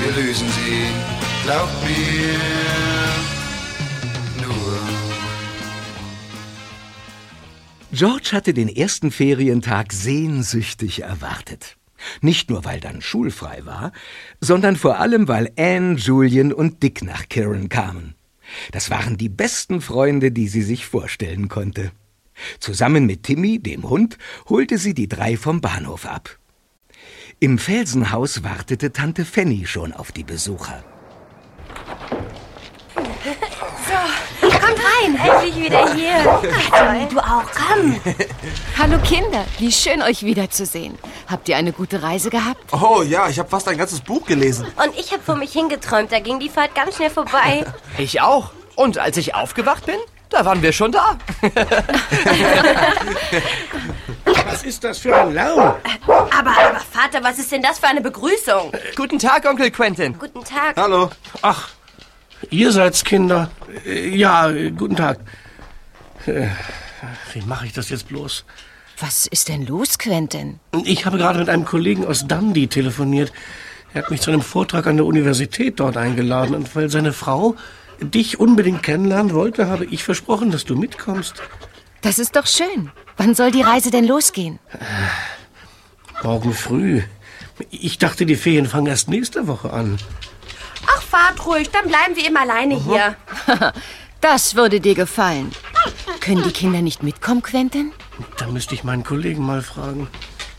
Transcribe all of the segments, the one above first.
wir lösen sie, glaubt mir, nur. George hatte den ersten Ferientag sehnsüchtig erwartet. Nicht nur, weil dann schulfrei war, sondern vor allem, weil Anne, Julian und Dick nach Kirin kamen. Das waren die besten Freunde, die sie sich vorstellen konnte. Zusammen mit Timmy, dem Hund, holte sie die drei vom Bahnhof ab. Im Felsenhaus wartete Tante Fanny schon auf die Besucher. So, kommt rein. Endlich wieder hier. Ach, du auch, komm. Hallo Kinder, wie schön euch wiederzusehen. Habt ihr eine gute Reise gehabt? Oh ja, ich habe fast ein ganzes Buch gelesen. Und ich habe vor mich hingeträumt, da ging die Fahrt ganz schnell vorbei. Ich auch. Und als ich aufgewacht bin, da waren wir schon da. Was ist das für ein Lärm? Aber, aber Vater, was ist denn das für eine Begrüßung? Guten Tag, Onkel Quentin. Guten Tag. Hallo. Ach, ihr seid's Kinder. Äh, Ja, äh, guten Tag. Äh, Wie mache ich das jetzt bloß? Was ist denn los, Quentin? Ich habe gerade mit einem Kollegen aus Dundee telefoniert. Er hat mich zu einem Vortrag an der Universität dort eingeladen. Und weil seine Frau dich unbedingt kennenlernen wollte, habe ich versprochen, dass du mitkommst. Das ist doch schön. Wann soll die Reise denn losgehen? Morgen früh. Ich dachte, die Ferien fangen erst nächste Woche an. Ach, fahrt ruhig, dann bleiben wir eben alleine hier. Das würde dir gefallen. Können die Kinder nicht mitkommen, Quentin? Da müsste ich meinen Kollegen mal fragen.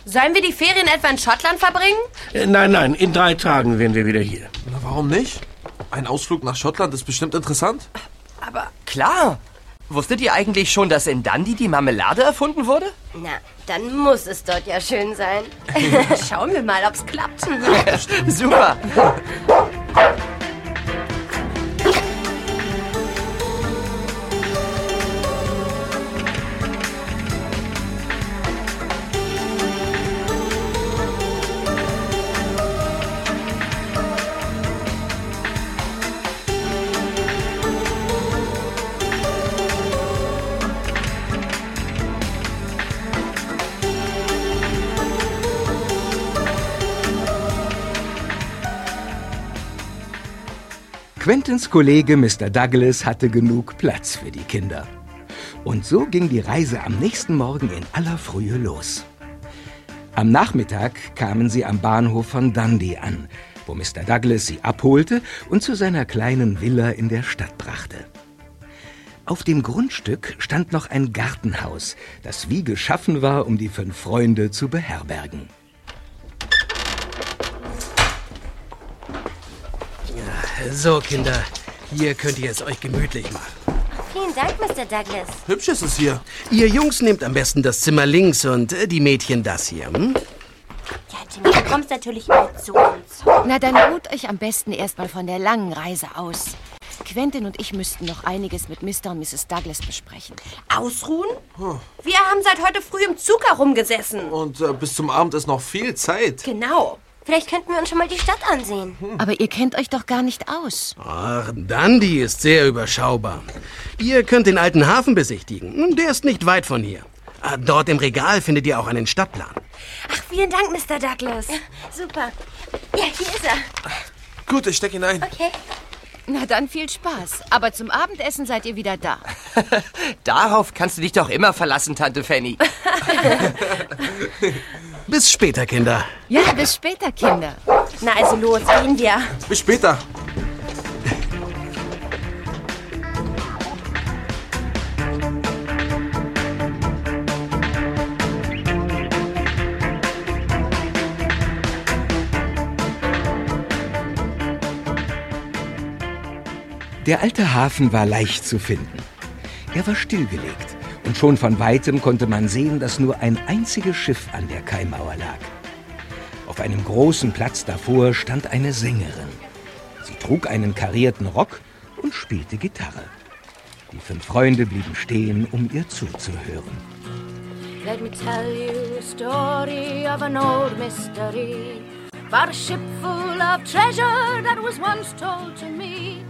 Sollen wir die Ferien etwa in Schottland verbringen? Äh, Nein, nein, in drei Tagen wären wir wieder hier. Na, warum nicht? Ein Ausflug nach Schottland ist bestimmt interessant. Aber klar. Wusstet ihr eigentlich schon, dass in Dundee die Marmelade erfunden wurde? Na, dann muss es dort ja schön sein. Schauen wir mal, ob's klappt. Super. Quentins Kollege Mr. Douglas hatte genug Platz für die Kinder. Und so ging die Reise am nächsten Morgen in aller Frühe los. Am Nachmittag kamen sie am Bahnhof von Dundee an, wo Mr. Douglas sie abholte und zu seiner kleinen Villa in der Stadt brachte. Auf dem Grundstück stand noch ein Gartenhaus, das wie geschaffen war, um die fünf Freunde zu beherbergen. So, Kinder, hier könnt ihr es euch gemütlich machen. Vielen Dank, Mr. Douglas. Hübsch ist es hier. Ihr Jungs nehmt am besten das Zimmer links und äh, die Mädchen das hier. Hm? Ja, Timmy, du kommst natürlich mit zu uns. Na, dann ruht euch am besten erstmal von der langen Reise aus. Quentin und ich müssten noch einiges mit Mr. und Mrs. Douglas besprechen. Ausruhen? Wir haben seit heute früh im Zug herumgesessen. Und äh, bis zum Abend ist noch viel Zeit. Genau. Vielleicht könnten wir uns schon mal die Stadt ansehen. Aber ihr kennt euch doch gar nicht aus. Ach, Dundee ist sehr überschaubar. Ihr könnt den alten Hafen besichtigen. Der ist nicht weit von hier. Ah, Dort im Regal findet ihr auch einen Stadtplan. Ach, vielen Dank, Mr. Douglas. Super. Ja, hier ist er. Gut, ich steck ihn ein. Okay. Na dann viel Spaß. Aber zum Abendessen seid ihr wieder da. Darauf kannst du dich doch immer verlassen, Tante Fanny. Bis später, Kinder. Ja, bis später, Kinder. Na also los, gehen wir. Bis später. Der alte Hafen war leicht zu finden. Er war stillgelegt und schon von weitem konnte man sehen, dass nur ein einziges Schiff an der Kaimauer lag. Auf einem großen Platz davor stand eine Sängerin. Sie trug einen karierten Rock und spielte Gitarre. Die fünf Freunde blieben stehen, um ihr zuzuhören. Let me tell you a story of an old mystery. About a ship full of treasure that was once told to me.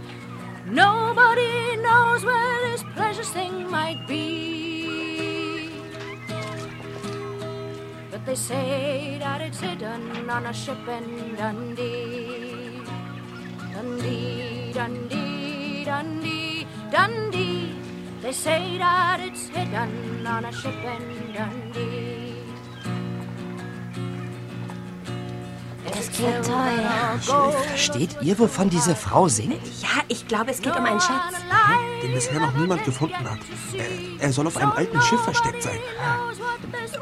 Nobody knows where this precious thing might be. But they say that it's hidden on a ship in Dundee. Dundee, Dundee, Dundee, Dundee. They say that it's hidden on a ship in Dundee. Das klingt toll. Versteht ihr, wovon diese Frau singt? Ja, ich glaube, es geht um einen Schatz. Den bisher noch niemand gefunden hat. Er, er soll auf einem alten Schiff versteckt sein.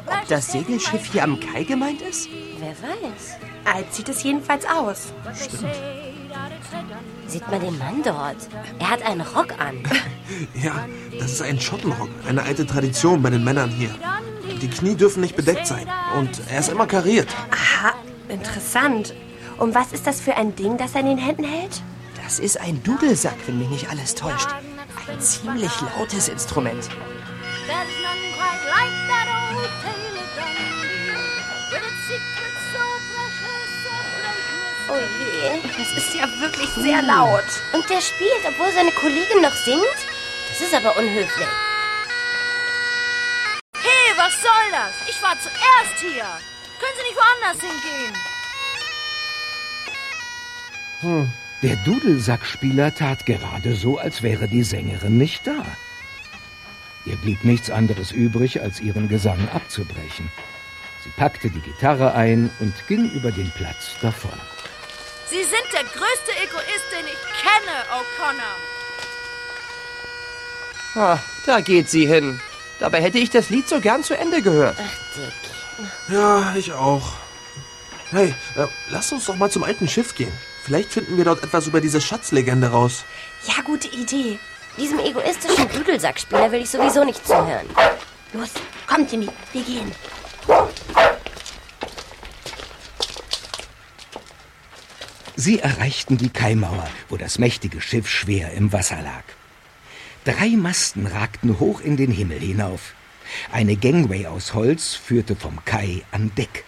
Ob das Segelschiff hier am Kai gemeint ist? Wer weiß. Alt sieht es jedenfalls aus. Stimmt. Sieht man den Mann dort? Er hat einen Rock an. Ja, das ist ein Schottenrock. Eine alte Tradition bei den Männern hier. Die Knie dürfen nicht bedeckt sein. Und er ist immer kariert. Aha, interessant. Und was ist das für ein Ding, das er in den Händen hält? Das ist ein Dudelsack, wenn mich nicht alles täuscht. Ein ziemlich lautes Instrument. Oh je, das ist ja wirklich sehr laut. Und der spielt, obwohl seine Kollegin noch singt? Das ist aber unhöflich. Hey, was soll das? Ich war zuerst hier. Können Sie nicht woanders hingehen? Der Dudelsackspieler tat gerade so, als wäre die Sängerin nicht da. Ihr blieb nichts anderes übrig, als ihren Gesang abzubrechen. Sie packte die Gitarre ein und ging über den Platz davon. Sie sind der größte Egoist, den ich kenne, O'Connor. Ah, da geht sie hin. Dabei hätte ich das Lied so gern zu Ende gehört. Ach, Dick. Ja, ich auch. Hey, äh, lass uns doch mal zum alten Schiff gehen. Vielleicht finden wir dort etwas über diese Schatzlegende raus. Ja, gute Idee. Diesem egoistischen Dudelsackspieler will ich sowieso nicht zuhören. Los, komm, Timmy, wir gehen. Sie erreichten die Kaimauer, wo das mächtige Schiff schwer im Wasser lag. Drei Masten ragten hoch in den Himmel hinauf. Eine Gangway aus Holz führte vom Kai an Deck.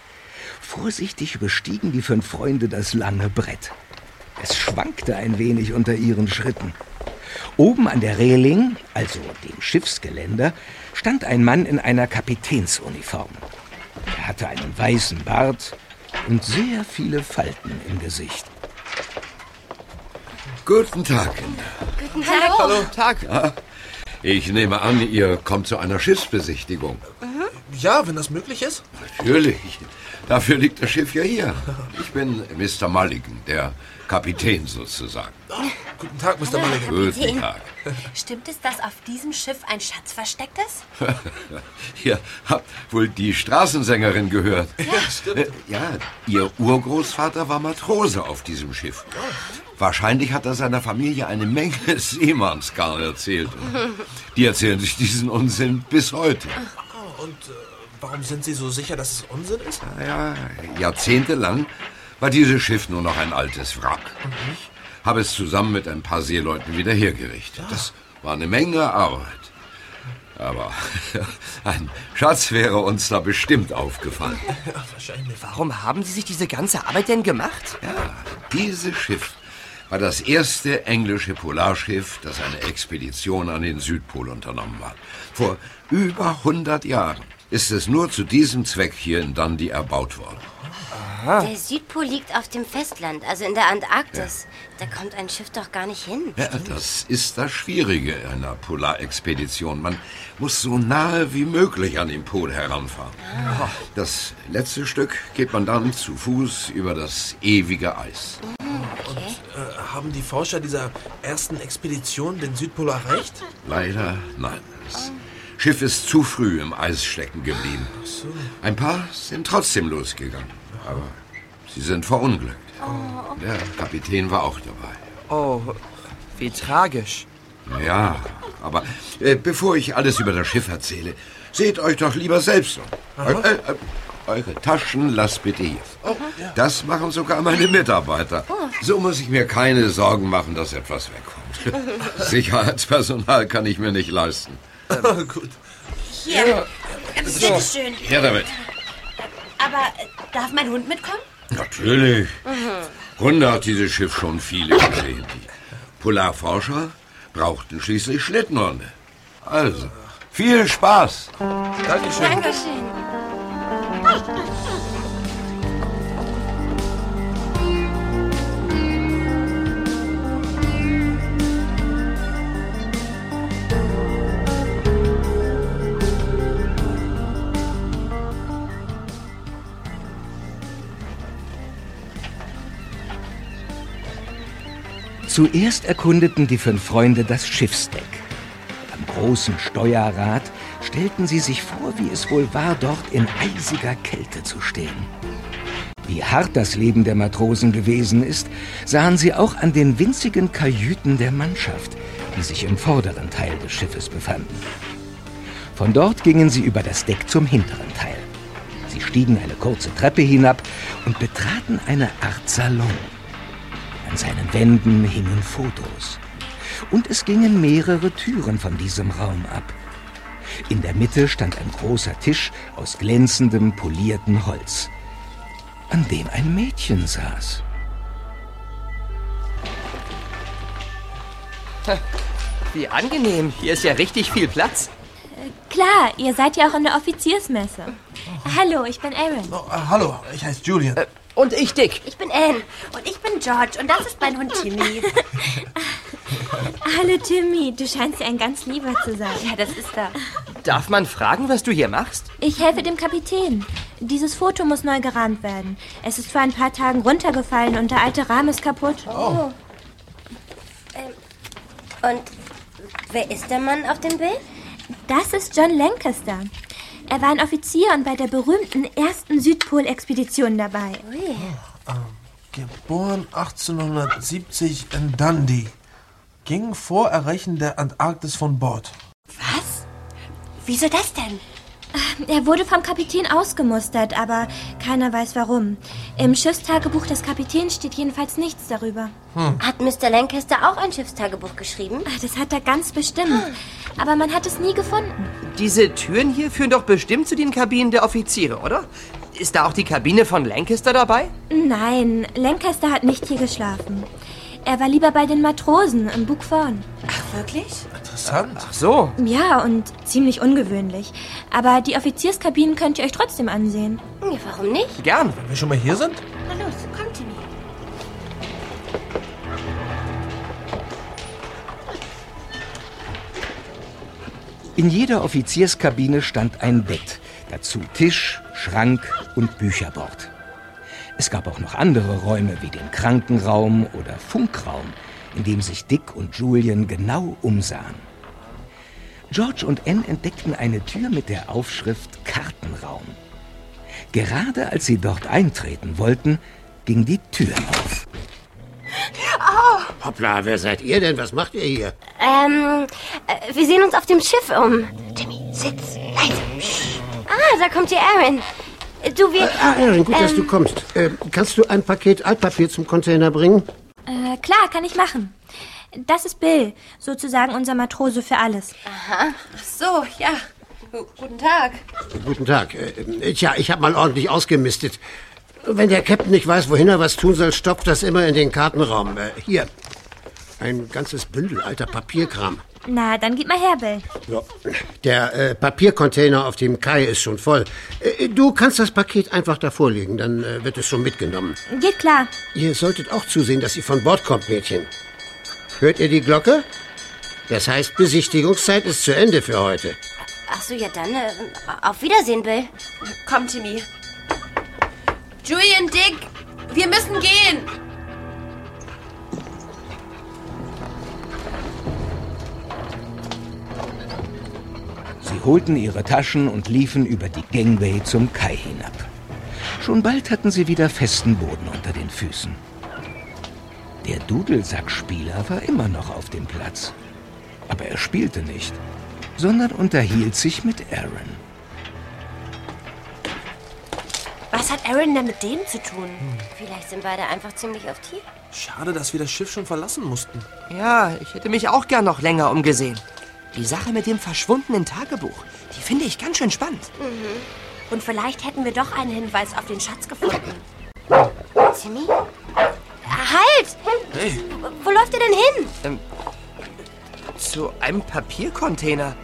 Vorsichtig überstiegen die fünf Freunde das lange Brett. Es schwankte ein wenig unter ihren Schritten. Oben an der Reling, also dem Schiffsgeländer, stand ein Mann in einer Kapitänsuniform. Er hatte einen weißen Bart und sehr viele Falten im Gesicht. Guten Tag, Kinder. Guten Tag. Hallo, Tag. Ich nehme an, ihr kommt zu einer Schiffsbesichtigung. Ja, wenn das möglich ist. Natürlich. Dafür liegt das Schiff ja hier. Ich bin Mr. Mulligan, der Kapitän sozusagen. Guten Tag, Mr. Mulligan. Guten Tag. Stimmt es, dass auf diesem Schiff ein Schatz versteckt ist? Ihr habt wohl die Straßensängerin gehört. Ja, stimmt. Ja, ihr Urgroßvater war Matrose auf diesem Schiff. Wahrscheinlich hat er seiner Familie eine Menge Seemannsgarn erzählt. Die erzählen sich diesen Unsinn bis heute. Oh, und äh, warum sind Sie so sicher, dass es Unsinn ist? Ja, jahrzehntelang war dieses Schiff nur noch ein altes Wrack. Ich habe es zusammen mit ein paar Seeleuten wieder hergerichtet. Das war eine Menge Arbeit. Aber ein Schatz wäre uns da bestimmt aufgefallen. Ja, wahrscheinlich. Warum haben Sie sich diese ganze Arbeit denn gemacht? Ja, dieses Schiff war das erste englische Polarschiff, das eine Expedition an den Südpol unternommen hat. Vor über 100 Jahren ist es nur zu diesem Zweck hier in Dundee erbaut worden. Der Südpol liegt auf dem Festland, also in der Antarktis. Da kommt ein Schiff doch gar nicht hin. Ja, das ist das Schwierige einer Polarexpedition. Man muss so nahe wie möglich an den Pol heranfahren. Das letzte Stück geht man dann zu Fuß über das ewige Eis. Äh, haben die Forscher dieser ersten Expedition den Südpol erreicht? Leider nein. Das Schiff ist zu früh im Eis stecken geblieben. Ein paar sind trotzdem losgegangen, aber sie sind verunglückt. Der Kapitän war auch dabei. Oh, wie tragisch. Ja, aber äh, bevor ich alles über das Schiff erzähle, seht euch doch lieber selbst um. Eu, äh, äh, eure Taschen lasst bitte hier. Das machen sogar meine Mitarbeiter. So muss ich mir keine Sorgen machen, dass etwas wegkommt. Sicherheitspersonal kann ich mir nicht leisten. Gut. Hier, bitteschön. Her damit. Aber äh, darf mein Hund mitkommen? Natürlich. Hunde hat dieses Schiff schon viele gesehen. Die Polarforscher brauchten schließlich Schlittenhunde. Also, viel Spaß. Dankeschön. Dankeschön. Zuerst erkundeten die fünf Freunde das Schiffsdeck. Am großen Steuerrad stellten sie sich vor, wie es wohl war, dort in eisiger Kälte zu stehen. Wie hart das Leben der Matrosen gewesen ist, sahen sie auch an den winzigen Kajüten der Mannschaft, die sich im vorderen Teil des Schiffes befanden. Von dort gingen sie über das Deck zum hinteren Teil. Sie stiegen eine kurze Treppe hinab und betraten eine Art Salon. An seinen Wänden hingen Fotos. Und es gingen mehrere Türen von diesem Raum ab. In der Mitte stand ein großer Tisch aus glänzendem, polierten Holz, an dem ein Mädchen saß. Wie angenehm. Hier ist ja richtig viel Platz. Klar, ihr seid ja auch in der Offiziersmesse. Hallo, ich bin Aaron. Oh, äh, hallo, ich heiße Julian. Und ich, Dick. Ich bin Anne und ich bin George und das ist mein Hund Timmy. Hallo Timmy, du scheinst ja ein ganz lieber zu sein. ja, das ist er. Darf man fragen, was du hier machst? Ich helfe dem Kapitän. Dieses Foto muss neu gerahmt werden. Es ist vor ein paar Tagen runtergefallen und der alte Rahmen ist kaputt. Oh. Ähm, und wer ist der Mann auf dem Bild? Das ist John Lancaster. Er war ein Offizier und bei der berühmten ersten Südpol-Expedition dabei. Ui. Geboren 1870 in Dundee. Ging vor Erreichen der Antarktis von Bord. Was? Wieso das denn? Er wurde vom Kapitän ausgemustert, aber keiner weiß warum. Im Schiffstagebuch des Kapitäns steht jedenfalls nichts darüber. Hat Mr. Lancaster auch ein Schiffstagebuch geschrieben? Ah, Das hat er ganz bestimmt. Aber man hat es nie gefunden. Diese Türen hier führen doch bestimmt zu den Kabinen der Offiziere, oder? Ist da auch die Kabine von Lancaster dabei? Nein, Lancaster hat nicht hier geschlafen. Er war lieber bei den Matrosen im Bug vorn. Ach, wirklich? Interessant. Ach so. Ja, und ziemlich ungewöhnlich. Aber die Offizierskabinen könnt ihr euch trotzdem ansehen. Ja, warum nicht? Gern. Wenn wir schon mal hier sind? Na los, komm, Timmy. In jeder Offizierskabine stand ein Bett, dazu Tisch, Schrank und Bücherbord. Es gab auch noch andere Räume wie den Krankenraum oder Funkraum, in dem sich Dick und Julian genau umsahen. George und Anne entdeckten eine Tür mit der Aufschrift Kartenraum. Gerade als sie dort eintreten wollten, ging die Tür auf. Hoppla, wer seid ihr denn? Was macht ihr hier? Ähm, äh, wir sehen uns auf dem Schiff um. Timmy, sitz, leise. Ah, da kommt hier Aaron. Äh, Du, wir... Ah, Aaron, gut, dass ähm, du kommst. Äh, kannst du ein Paket Altpapier zum Container bringen? Äh, klar, kann ich machen. Das ist Bill, sozusagen unser Matrose für alles. Aha. Ach so, ja. Gu- Guten Tag. Guten Tag. Äh, tja, ich habe mal ordentlich ausgemistet. Wenn der Captain nicht weiß, wohin er was tun soll, stopft das immer in den Kartenraum. Äh, hier. Ein ganzes Bündel alter Papierkram. Na, dann gib mal her, Bill. Ja. Der äh, Papiercontainer auf dem Kai ist schon voll. Äh, du kannst das Paket einfach davor legen, dann äh, wird es schon mitgenommen. Geht klar. Ihr solltet auch zusehen, dass ihr von Bord kommt, Mädchen. Hört ihr die Glocke? Das heißt, Besichtigungszeit ist zu Ende für heute. Ach so, ja dann. Äh, auf Wiedersehen, Bill. Komm, Timmy. Julian, Dick, wir müssen gehen. Sie holten ihre Taschen und liefen über die Gangway zum Kai hinab. Schon bald hatten sie wieder festen Boden unter den Füßen. Der Dudelsackspieler war immer noch auf dem Platz. Aber er spielte nicht, sondern unterhielt sich mit Aaron. Was hat Aaron denn mit dem zu tun? Vielleicht sind beide einfach ziemlich auf Tier. Schade, dass wir das Schiff schon verlassen mussten. Ja, ich hätte mich auch gern noch länger umgesehen. Die Sache mit dem verschwundenen Tagebuch, die finde ich ganz schön spannend. Mhm. Und vielleicht hätten wir doch einen Hinweis auf den Schatz gefunden. Timmy? Halt! Hey, Wo läuft ihr denn hin? Ähm, zu einem Papiercontainer.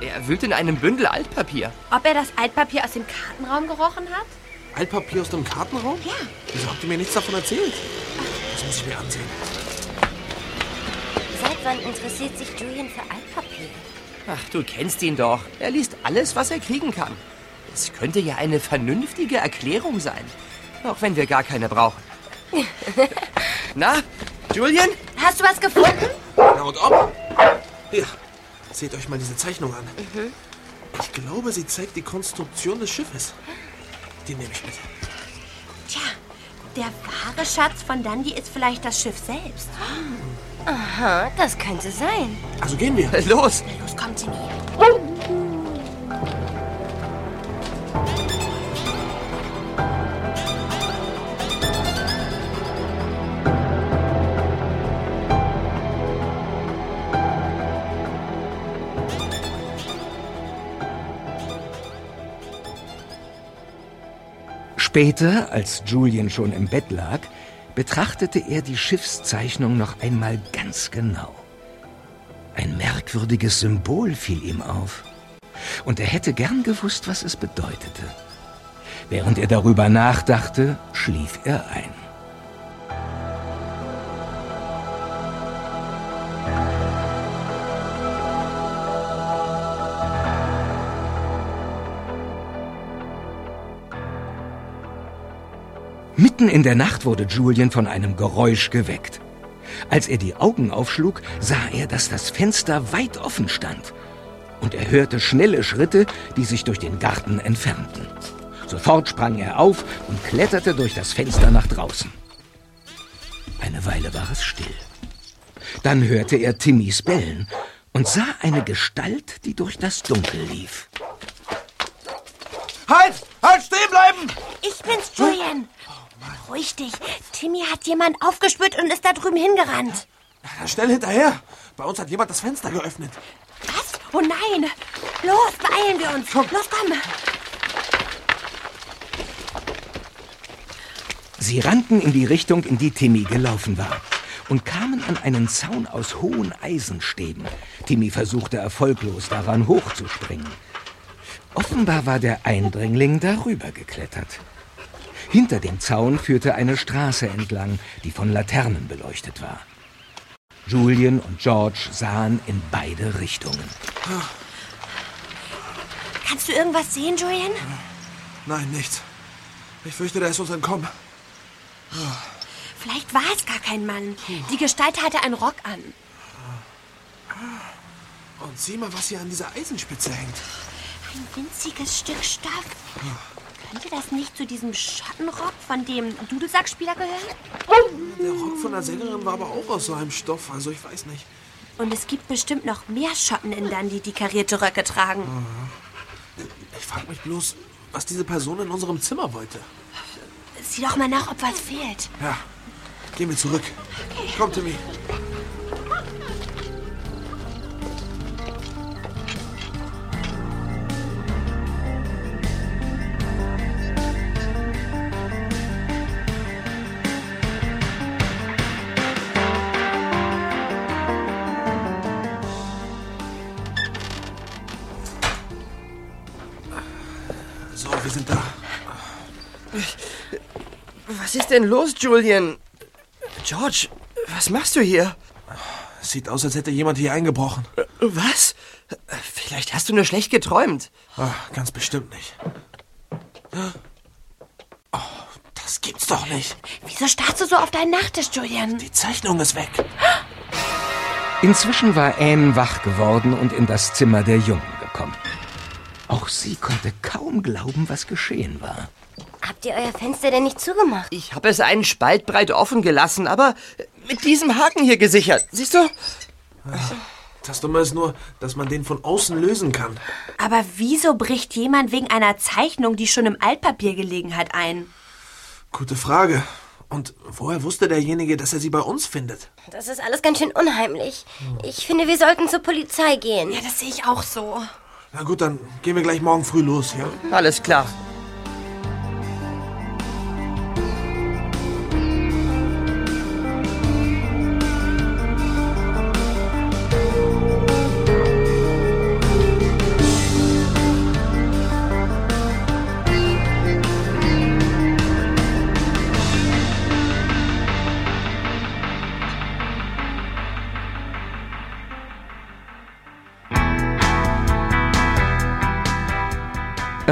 Er wühlt in einem Bündel Altpapier. Ob er das Altpapier aus dem Kartenraum gerochen hat? Altpapier aus dem Kartenraum? Ja. Wieso habt ihr mir nichts davon erzählt? Das muss ich mir ansehen. Wann interessiert sich Julian für Altpapier? Ach, du kennst ihn doch. Er liest alles, was er kriegen kann. Es könnte ja eine vernünftige Erklärung sein. Auch wenn wir gar keine brauchen. Na, Julian? Hast du was gefunden? Na und ob? Hier, seht euch mal diese Zeichnung an. Ich glaube, sie zeigt die Konstruktion des Schiffes. Die nehme ich mit. Tja, der wahre Schatz von Dandy ist vielleicht das Schiff selbst. Aha, das könnte sein. Also gehen wir. Los! Los, komm, Timmy. Später, als Julian schon im Bett lag, betrachtete er die Schiffszeichnung noch einmal ganz genau. Ein merkwürdiges Symbol fiel ihm auf. Und er hätte gern gewusst, was es bedeutete. Während er darüber nachdachte, schlief er ein. Mitten in der Nacht wurde Julian von einem Geräusch geweckt. Als er die Augen aufschlug, sah er, dass das Fenster weit offen stand. Und er hörte schnelle Schritte, die sich durch den Garten entfernten. Sofort sprang er auf und kletterte durch das Fenster nach draußen. Eine Weile war es still. Dann hörte er Timmys bellen und sah eine Gestalt, die durch das Dunkel lief. Halt! Halt, stehen bleiben! Ich bin's, Julian. Ruhig dich. Timmy hat jemand aufgespürt und ist da drüben hingerannt. Na, schnell hinterher. Bei uns hat jemand das Fenster geöffnet. Was? Oh nein. Los, beeilen wir uns. Los, komm. Sie rannten in die Richtung, in die Timmy gelaufen war und kamen an einen Zaun aus hohen Eisenstäben. Timmy versuchte erfolglos daran hochzuspringen. Offenbar war der Eindringling darüber geklettert. Hinter dem Zaun führte eine Straße entlang, die von Laternen beleuchtet war. Julian und George sahen in beide Richtungen. Kannst du irgendwas sehen, Julian? Nein, nichts. Ich fürchte, der ist uns entkommen. Vielleicht war es gar kein Mann. Die Gestalt hatte einen Rock an. Und sieh mal, was hier an dieser Eisenspitze hängt. Ein winziges Stück Stoff. Könnte das nicht zu diesem Schottenrock von dem Dudelsackspieler gehören? Der Rock von der Sängerin war aber auch aus so einem Stoff, also ich weiß nicht. Und es gibt bestimmt noch mehr Schotten in Dundee, die karierte Röcke tragen. Ich frage mich bloß, was diese Person in unserem Zimmer wollte. Sieh doch mal nach, ob was fehlt. Ja, gehen wir zurück. Komm, Timmy. So, wir sind da. Was ist denn los, Julian? George, was machst du hier? Sieht aus, als hätte jemand hier eingebrochen. Was? Vielleicht hast du nur schlecht geträumt. Ach, ganz bestimmt nicht. Oh, das gibt's doch nicht. Wieso starrst du so auf deinen Nachttisch, Julian? Die Zeichnung ist weg. Inzwischen war Anne wach geworden und in das Zimmer der Jungen. Auch sie konnte kaum glauben, was geschehen war. Habt ihr euer Fenster denn nicht zugemacht? Ich habe es einen Spalt breit offen gelassen, aber mit diesem Haken hier gesichert. Siehst du? Das Dumme ist nur, dass man den von außen lösen kann. Aber wieso bricht jemand wegen einer Zeichnung, die schon im Altpapier gelegen hat, ein? Gute Frage. Und woher wusste derjenige, dass er sie bei uns findet? Das ist alles ganz schön unheimlich. Ich finde, wir sollten zur Polizei gehen. Ja, das sehe ich auch so. Na gut, dann gehen wir gleich morgen früh los, ja? Alles klar.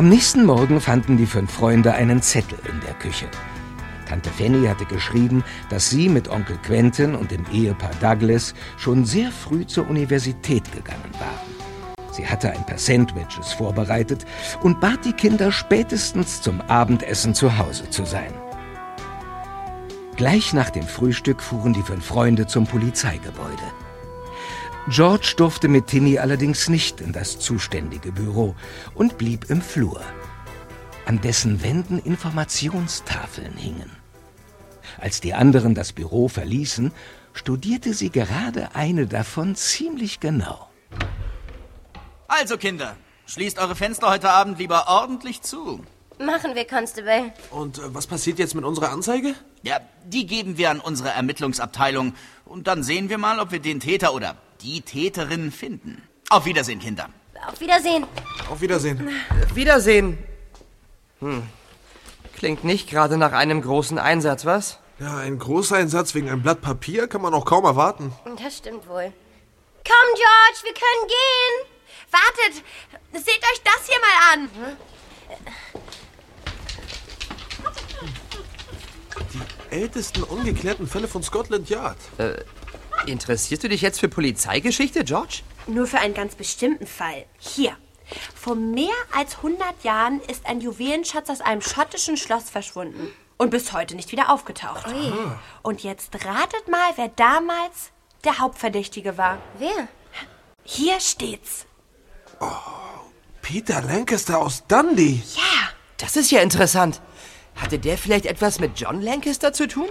Am nächsten Morgen fanden die fünf Freunde einen Zettel in der Küche. Tante Fanny hatte geschrieben, dass sie mit Onkel Quentin und dem Ehepaar Douglas schon sehr früh zur Universität gegangen waren. Sie hatte ein paar Sandwiches vorbereitet und bat die Kinder spätestens zum Abendessen zu Hause zu sein. Gleich nach dem Frühstück fuhren die fünf Freunde zum Polizeigebäude. George durfte mit Timmy allerdings nicht in das zuständige Büro und blieb im Flur, an dessen Wänden Informationstafeln hingen. Als die anderen das Büro verließen, studierte sie gerade eine davon ziemlich genau. Also, Kinder, schließt eure Fenster heute Abend lieber ordentlich zu. Machen wir, Constable. Und äh, was passiert jetzt mit unserer Anzeige? Ja, die geben wir an unsere Ermittlungsabteilung und dann sehen wir mal, ob wir den Täter oder die Täterin finden. Auf Wiedersehen, Kinder. Auf Wiedersehen. Auf Wiedersehen. Wiedersehen. Hm. Klingt nicht gerade nach einem großen Einsatz, was? Ja, ein Großeinsatz wegen einem Blatt Papier kann man auch kaum erwarten. Das stimmt wohl. Komm, George, wir können gehen. Wartet! Seht euch das hier mal an! Ältesten ungeklärten Fälle von Scotland Yard. Äh, interessierst du dich jetzt für Polizeigeschichte, George? Nur für einen ganz bestimmten Fall. Hier. Vor mehr als 100 Jahren ist ein Juwelenschatz aus einem schottischen Schloss verschwunden. Und bis heute nicht wieder aufgetaucht. Ui. Und jetzt ratet mal, wer damals der Hauptverdächtige war. Wer? Hier steht's. Peter Lancaster aus Dundee. Ja. Das ist ja interessant. Hatte der vielleicht etwas mit John Lancaster zu tun?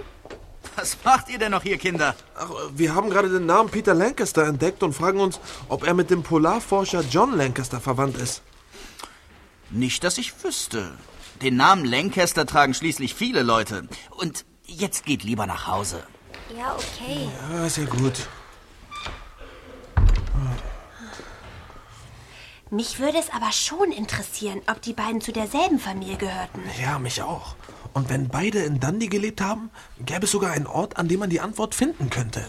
Was macht ihr denn noch hier, Kinder? Ach, wir haben gerade den Namen Peter Lancaster entdeckt und fragen uns, ob er mit dem Polarforscher John Lancaster verwandt ist. Nicht, dass ich wüsste. Den Namen Lancaster tragen schließlich viele Leute. Und jetzt geht lieber nach Hause. Ja, okay. Ja, ist ja gut. Mich würde es aber schon interessieren, ob die beiden zu derselben Familie gehörten. Ja, mich auch. Und wenn beide in Dundee gelebt haben, gäbe es sogar einen Ort, an dem man die Antwort finden könnte.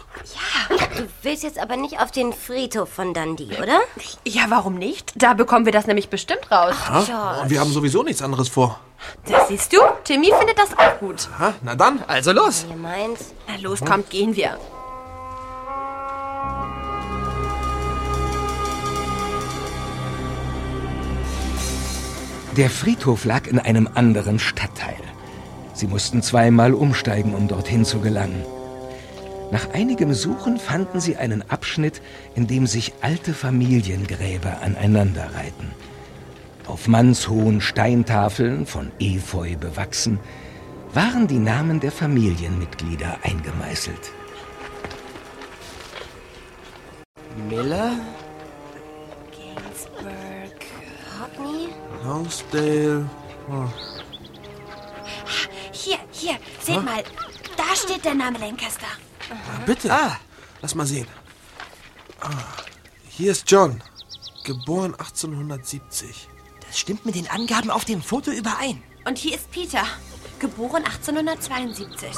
Du willst jetzt aber nicht auf den Friedhof von Dundee, oder? Ja, warum nicht? Da bekommen wir das nämlich bestimmt raus. Ha? Und wir haben sowieso nichts anderes vor. Das siehst du? Timmy findet das auch gut. Ha? Na dann. Also los. Ihr meint? Na los, kommt, gehen wir. Der Friedhof lag in einem anderen Stadtteil. Sie mussten zweimal umsteigen, um dorthin zu gelangen. Nach einigem Suchen fanden sie einen Abschnitt, in dem sich alte Familiengräber aneinanderreihten. Auf mannshohen Steintafeln, von Efeu bewachsen, waren die Namen der Familienmitglieder eingemeißelt. Miller? Ginsburg. Lonsdale. Oh. Hier, hier, seht mal. Da steht der Name Lancaster. Ah, bitte. Ah. Lass mal sehen. Ah, hier ist John. Geboren 1870. Das stimmt mit den Angaben auf dem Foto überein. Und hier ist Peter. geboren 1872.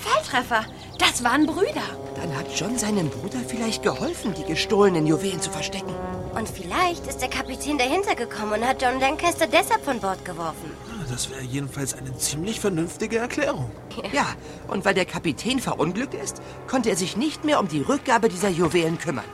Volltreffer, das waren Brüder. Dann hat John seinem Bruder vielleicht geholfen, die gestohlenen Juwelen zu verstecken. Und vielleicht ist der Kapitän dahinter gekommen und hat John Lancaster deshalb von Bord geworfen. Das wäre jedenfalls eine ziemlich vernünftige Erklärung. Ja, und weil der Kapitän verunglückt ist, konnte er sich nicht mehr um die Rückgabe dieser Juwelen kümmern.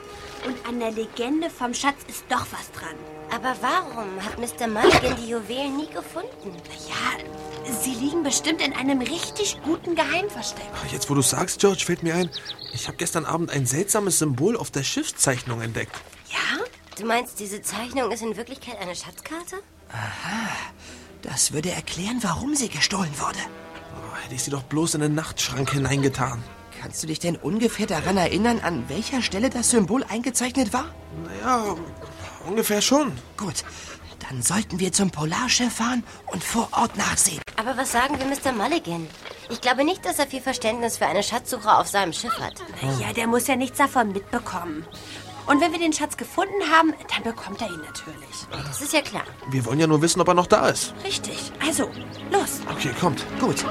Und an der Legende vom Schatz ist doch was dran. Aber warum hat Mr. Mulligan die Juwelen nie gefunden? Ja, sie liegen bestimmt in einem richtig guten Geheimversteck. Jetzt, wo du sagst, George, fällt mir ein, ich habe gestern Abend ein seltsames Symbol auf der Schiffszeichnung entdeckt. Ja? Du meinst, diese Zeichnung ist in Wirklichkeit eine Schatzkarte? Aha, das würde erklären, warum sie gestohlen wurde. Oh, hätte ich sie doch bloß in den Nachtschrank hineingetan. Kannst du dich denn ungefähr daran erinnern, an welcher Stelle das Symbol eingezeichnet war? Naja, ungefähr schon. Gut, dann sollten wir zum Polarschiff fahren und vor Ort nachsehen. Aber was sagen wir Mr. Mulligan? Ich glaube nicht, dass er viel Verständnis für eine Schatzsuche auf seinem Schiff hat. Ja, der muss ja nichts davon mitbekommen. Und wenn wir den Schatz gefunden haben, dann bekommt er ihn natürlich. Das ist ja klar. Wir wollen ja nur wissen, ob er noch da ist. Richtig. Also, los. Okay, kommt. Gut.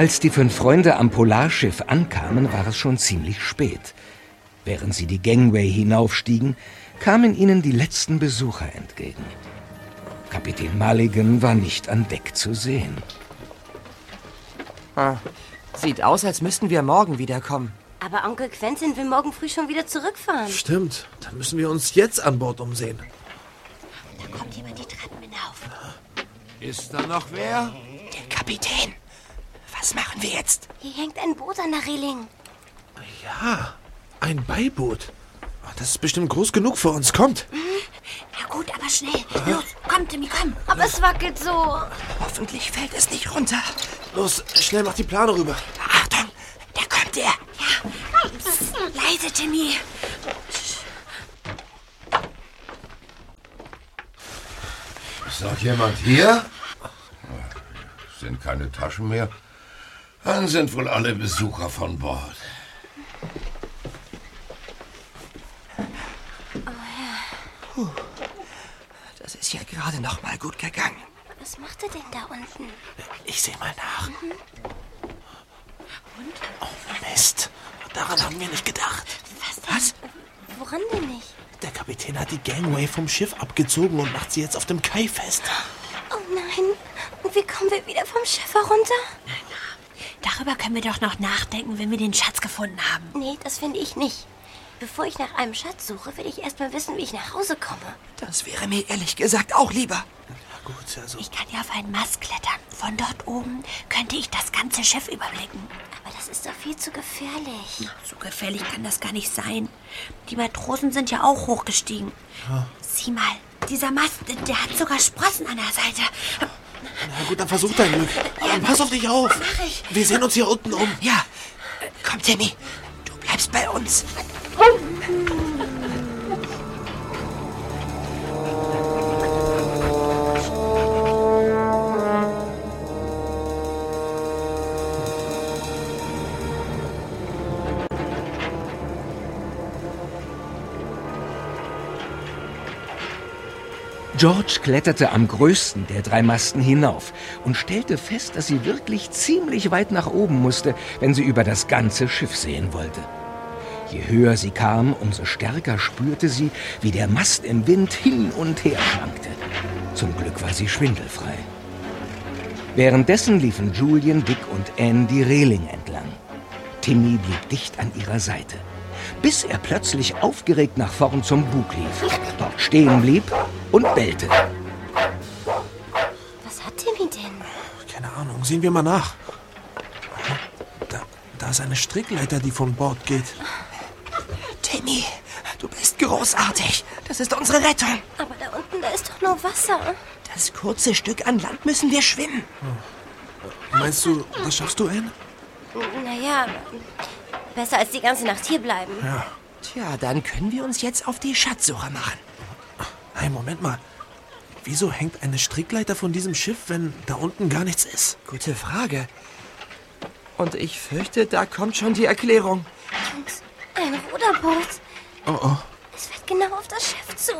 Als die fünf Freunde am Polarschiff ankamen, war es schon ziemlich spät. Während sie die Gangway hinaufstiegen, kamen ihnen die letzten Besucher entgegen. Kapitän Mulligan war nicht an Deck zu sehen. Ah, sieht aus, als müssten wir morgen wiederkommen. Aber Onkel Quentin will morgen früh schon wieder zurückfahren. Stimmt, dann müssen wir uns jetzt an Bord umsehen. Da kommt jemand die Treppen hinauf. Ist da noch wer? Der Kapitän. Was machen wir jetzt? Hier hängt ein Boot an der Reling. Ja, ein Beiboot. Oh, Das ist bestimmt groß genug für uns. Kommt. Na gut, aber schnell. Los, komm, Timmy, komm. Aber es wackelt so. Hoffentlich fällt es nicht runter. Los, schnell mach die Plane rüber. Achtung, da kommt er. Psst, leise, Timmy. Ist noch jemand hier? Sind keine Taschen mehr? Dann sind wohl alle Besucher von Bord. Das ist ja gerade noch mal gut gegangen. Was macht er denn da unten? Ich sehe mal nach. Oh, Mist. Daran haben wir nicht gedacht. Was? Woran denn nicht? Der Kapitän hat die Gangway vom Schiff abgezogen und macht sie jetzt auf dem Kai fest. Oh nein. Und wie kommen wir wieder vom Schiff herunter? Darüber können wir doch noch nachdenken, wenn wir den Schatz gefunden haben. Nee, das finde ich nicht. Bevor ich nach einem Schatz suche, will ich erst mal wissen, wie ich nach Hause komme. Das wäre mir ehrlich gesagt auch lieber. Gut, also. Ich kann ja auf einen Mast klettern. Von dort oben könnte ich das ganze Schiff überblicken. Aber das ist doch viel zu gefährlich. So gefährlich kann das gar nicht sein. Die Matrosen sind ja auch hochgestiegen. Sieh mal, dieser Mast, der hat sogar Sprossen an der Seite. Na gut, dann versuch dein Glück. Aber pass auf dich auf. Mach ich. Wir sehen uns hier unten um. Ja, komm, Timmy. Du bleibst bei uns. George kletterte am größten der drei Masten hinauf und stellte fest, dass sie wirklich ziemlich weit nach oben musste, wenn sie über das ganze Schiff sehen wollte. Je höher sie kam, umso stärker spürte sie, wie der Mast im Wind hin und her schwankte. Zum Glück war sie schwindelfrei. Währenddessen liefen Julian, Dick und Anne die Reling entlang. Timmy blieb dicht an ihrer Seite, bis er plötzlich aufgeregt nach vorn zum Bug lief, dort stehen blieb und bellte. Was hat Timmy denn? Keine Ahnung, sehen wir mal nach. Da, da ist eine Strickleiter, die von Bord geht. Timmy, du bist großartig. Das ist unsere Rettung. Aber da unten, da ist doch nur Wasser. Das kurze Stück an Land müssen wir schwimmen. Meinst du, das schaffst du, Anne? Naja, besser als die ganze Nacht hier bleiben. Ja. Tja, dann können wir uns jetzt auf die Schatzsuche machen. Hey, Moment mal. Wieso hängt eine Strickleiter von diesem Schiff, wenn da unten gar nichts ist? Gute Frage. Und ich fürchte, da kommt schon die Erklärung. Jungs, ein Ruderboot. Oh oh. Es fährt genau auf das Schiff zu.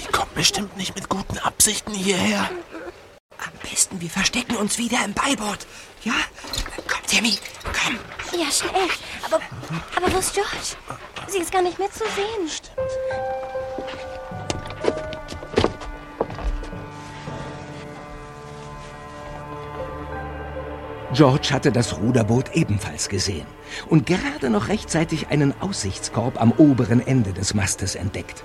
Die kommt bestimmt nicht mit guten Absichten hierher. Am besten, wir verstecken uns wieder im Beiboot. Ja? Komm, Timmy, komm. Ja, schnell. Aber, aber wo ist George? Sie ist gar nicht mehr zu sehen. Stimmt. George hatte das Ruderboot ebenfalls gesehen und gerade noch rechtzeitig einen Aussichtskorb am oberen Ende des Mastes entdeckt.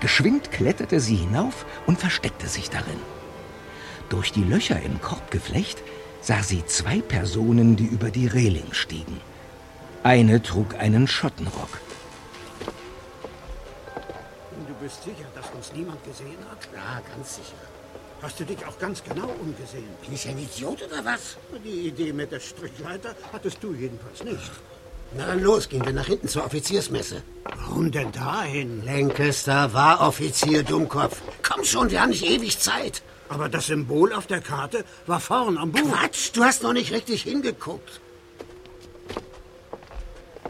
Geschwind kletterte sie hinauf und versteckte sich darin. Durch die Löcher im Korbgeflecht sah sie zwei Personen, die über die Reling stiegen. Eine trug einen Schottenrock. Du bist sicher, dass uns niemand gesehen hat? Ja, ganz sicher. Hast du dich auch ganz genau umgesehen? Bin ich ein Idiot oder was? Die Idee mit der Strichleiter hattest du jedenfalls nicht. Na dann los, gehen wir nach hinten zur Offiziersmesse. Warum denn dahin? Lancaster war Offizier, Dummkopf. Komm schon, wir haben nicht ewig Zeit. Aber das Symbol auf der Karte war vorn am Buch. Quatsch, du hast noch nicht richtig hingeguckt.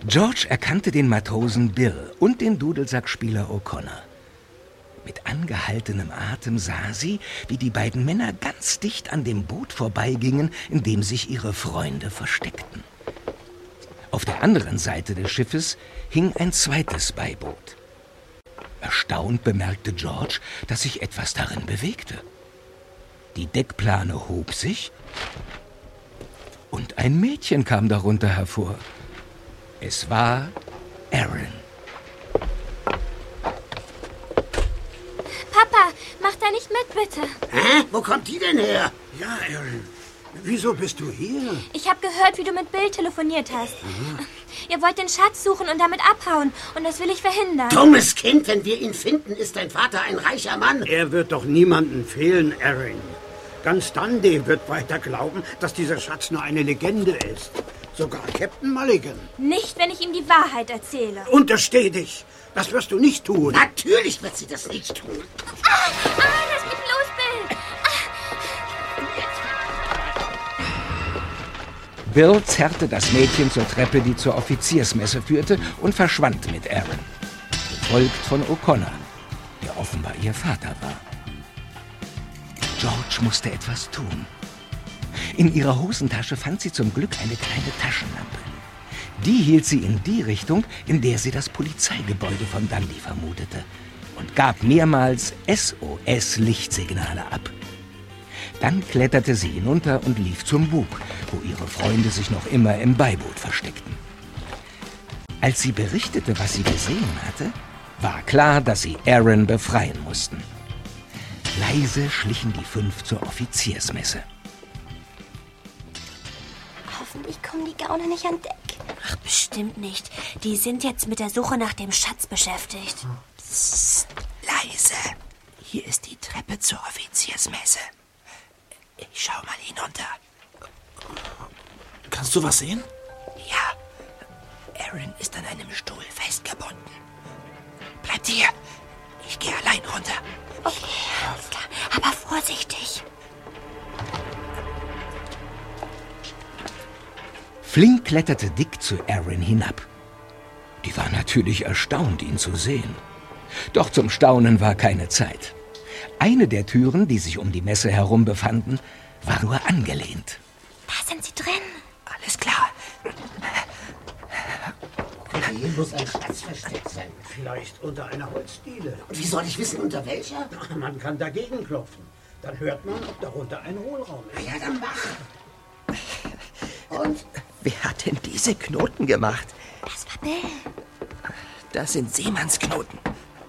George erkannte den Matrosen Bill und den Dudelsackspieler O'Connor. Mit angehaltenem Atem sah sie, wie die beiden Männer ganz dicht an dem Boot vorbeigingen, in dem sich ihre Freunde versteckten. Auf der anderen Seite des Schiffes hing ein zweites Beiboot. Erstaunt bemerkte George, dass sich etwas darin bewegte. Die Deckplane hob sich und ein Mädchen kam darunter hervor. Es war Aaron. Papa, mach da nicht mit, bitte. Hä? Wo kommt die denn her? Ja, Aaron. Wieso bist du hier? Ich habe gehört, wie du mit Bill telefoniert hast. Ihr wollt den Schatz suchen und damit abhauen. Und das will ich verhindern. Dummes Kind, wenn wir ihn finden, ist dein Vater ein reicher Mann. Er wird doch niemanden fehlen, Aaron. Ganz Dundee wird weiter glauben, dass dieser Schatz nur eine Legende ist. Sogar Captain Mulligan. Nicht, wenn ich ihm die Wahrheit erzähle. Untersteh dich. Das wirst du nicht tun. Natürlich wird sie das nicht tun. Ah, ah, lass mich los, Bill. Bill zerrte das Mädchen zur Treppe, die zur Offiziersmesse führte, und verschwand mit Aaron. Gefolgt von O'Connor, der offenbar ihr Vater war. George musste etwas tun. In ihrer Hosentasche fand sie zum Glück eine kleine Taschenlampe. Die hielt sie in die Richtung, in der sie das Polizeigebäude von Dundee vermutete und gab mehrmals SOS-Lichtsignale ab. Dann kletterte sie hinunter und lief zum Bug, wo ihre Freunde sich noch immer im Beiboot versteckten. Als sie berichtete, was sie gesehen hatte, war klar, dass sie Aaron befreien mussten. Leise schlichen die fünf zur Offiziersmesse. Hoffentlich kommen die Gauner nicht an Deck. Ach, bestimmt nicht. Die sind jetzt mit der Suche nach dem Schatz beschäftigt. Psst, leise. Hier ist die Treppe zur Offiziersmesse. Ich schau mal hinunter. Kannst du was sehen? Ja. Aaron ist an einem Stuhl festgebunden. Bleibt hier. Ich gehe allein runter. Okay, alles klar. Aber vorsichtig. Flink kletterte Dick zu Aaron hinab. Die war natürlich erstaunt, ihn zu sehen. Doch zum Staunen war keine Zeit. Eine der Türen, die sich um die Messe herum befanden, war nur angelehnt. Da sind sie drin. Alles klar. Hier muss ein Schatz versteckt sein. Vielleicht unter einer Holzdiele. Und wie soll ich wissen, unter welcher? Man kann dagegen klopfen. Dann hört man, ob darunter ein Hohlraum ist. Ja, dann mach. Und? Wer hat denn diese Knoten gemacht? Das war Bill. Das sind Seemannsknoten.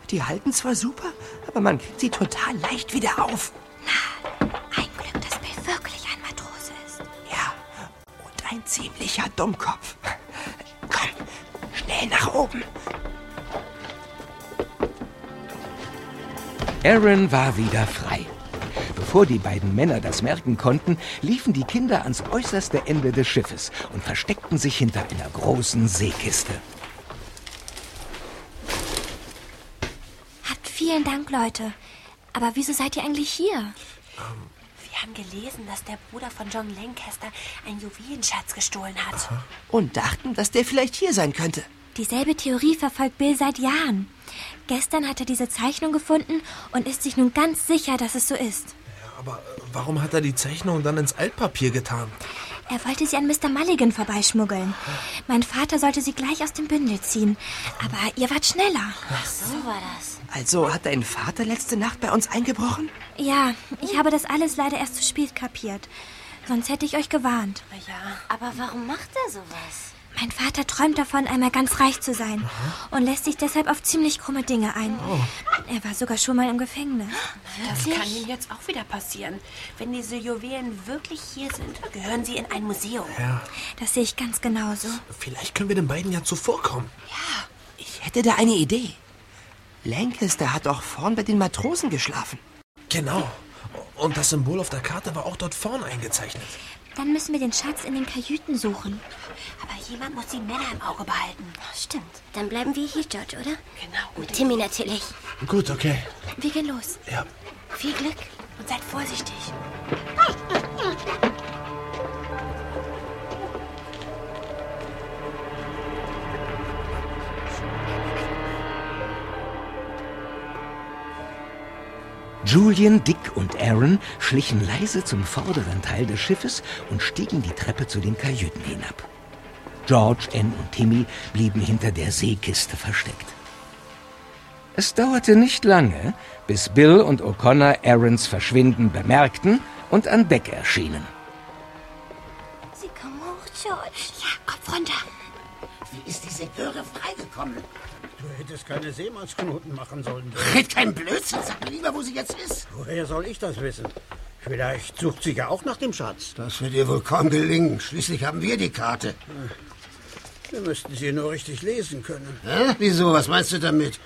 Die halten zwar super, aber man kriegt sie total leicht wieder auf. Na, ein Glück, dass Bill wirklich ein Matrose ist. Ja, und ein ziemlicher Dummkopf. Komm, schnell nach oben. Aaron war wieder frei. Bevor die beiden Männer das merken konnten, liefen die Kinder ans äußerste Ende des Schiffes und versteckten sich hinter einer großen Seekiste. Habt vielen Dank, Leute. Aber wieso seid ihr eigentlich hier? Wir haben gelesen, dass der Bruder von John Lancaster einen Juwelenschatz gestohlen hat. Und dachten, dass der vielleicht hier sein könnte. Dieselbe Theorie verfolgt Bill seit Jahren. Gestern hat er diese Zeichnung gefunden und ist sich nun ganz sicher, dass es so ist. Aber äh, warum hat er die Zeichnung dann ins Altpapier getan? Er wollte sie an Mr. Mulligan vorbeischmuggeln. Mein Vater sollte sie gleich aus dem Bündel ziehen. Aber ihr wart schneller. So war das. Also hat dein Vater letzte Nacht bei uns eingebrochen? Ja, ich habe das alles leider erst zu spät kapiert. Sonst hätte ich euch gewarnt. Ja, aber warum macht er sowas? Mein Vater träumt davon, einmal ganz reich zu sein und lässt sich deshalb auf ziemlich krumme Dinge ein. Er war sogar schon mal im Gefängnis. Das kann ihm jetzt auch wieder passieren. Wenn diese Juwelen wirklich hier sind, gehören sie in ein Museum. Ja. Das sehe ich ganz genauso. Vielleicht können wir den beiden ja zuvorkommen. Ich hätte da eine Idee. Lancaster hat doch vorn bei den Matrosen geschlafen. Genau. Und das Symbol auf der Karte war auch dort vorn eingezeichnet. Dann müssen wir den Schatz in den Kajüten suchen. Aber jemand muss die Männer im Auge behalten. Stimmt. Dann bleiben wir hier, George, oder? Genau. Und Timmy natürlich. Gut, okay. Wir gehen los. Ja. Viel Glück und seid vorsichtig. Julian, Dick und Aaron schlichen leise zum vorderen Teil des Schiffes und stiegen die Treppe zu den Kajüten hinab. George, Ann und Timmy blieben hinter der Seekiste versteckt. Es dauerte nicht lange, bis Bill und O'Connor Aarons Verschwinden bemerkten und an Deck erschienen. Sie kommen hoch, George. Ja, Kopf runter. Wie ist diese Göre freigekommen? Du hättest keine Seemannsknoten machen sollen. Red kein Blödsinn, sag mir lieber, wo sie jetzt ist. Woher soll ich das wissen? Vielleicht sucht sie ja auch nach dem Schatz. Das wird ihr wohl kaum gelingen. Schließlich haben wir die Karte. Wir müssten sie nur richtig lesen können. Hä? Wieso? Was meinst du damit?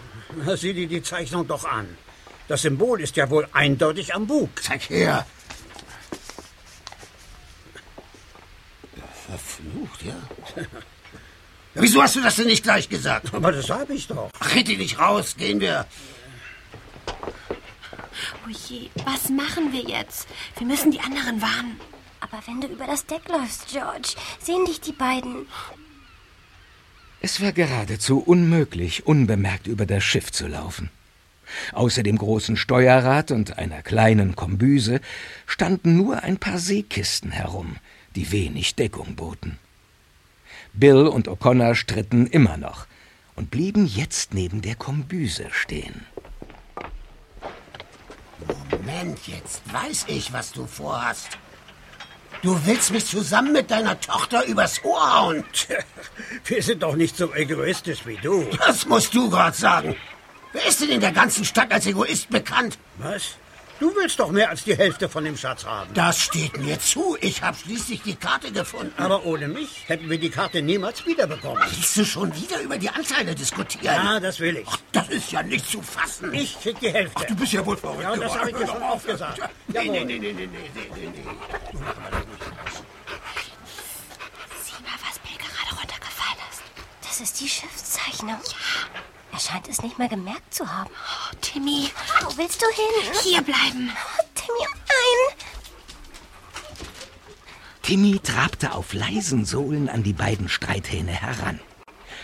Na, Sieh dir die Zeichnung doch an. Das Symbol ist ja wohl eindeutig am Bug. Zeig her. Verflucht, ja? Ja, Wieso hast du das denn nicht gleich gesagt? Aber das habe ich doch. Ach, red dich nicht raus. Gehen wir. Oh je, was machen wir jetzt? Wir müssen die anderen warnen. Aber wenn du über das Deck läufst, George, sehen dich die beiden. Es war geradezu unmöglich, unbemerkt über das Schiff zu laufen. Außer dem großen Steuerrad und einer kleinen Kombüse standen nur ein paar Seekisten herum, die wenig Deckung boten. Bill und O'Connor stritten immer noch und blieben jetzt neben der Kombüse stehen. Moment, jetzt weiß ich, was du vorhast. Du willst mich zusammen mit deiner Tochter übers Ohr hauen. Wir sind doch nicht so egoistisch wie du. Das musst du gerade sagen. Wer ist denn in der ganzen Stadt als Egoist bekannt? Was? Du willst doch mehr als die Hälfte von dem Schatz haben. Das steht mir zu. Ich habe schließlich die Karte gefunden. Aber ohne mich hätten wir die Karte niemals wiederbekommen. Willst du schon wieder über die Anteile diskutieren? Ja, das will ich. Ach, das ist ja nicht zu fassen. Ich krieg die Hälfte. Ach, du bist ja wohl verrückt Ja, das habe ich dir schon oft gesagt. Nee, nee, nee, nee, nee, nee, nee, nee. Raus. Sieh mal, was Bill gerade runtergefallen ist. Das ist die Schiffszeichnung. Ja. Er scheint es nicht mal gemerkt zu haben. Oh, Timmy, Wo willst du hin? hier bleiben. Oh, Timmy, ein! Timmy trabte auf leisen Sohlen an die beiden Streithähne heran,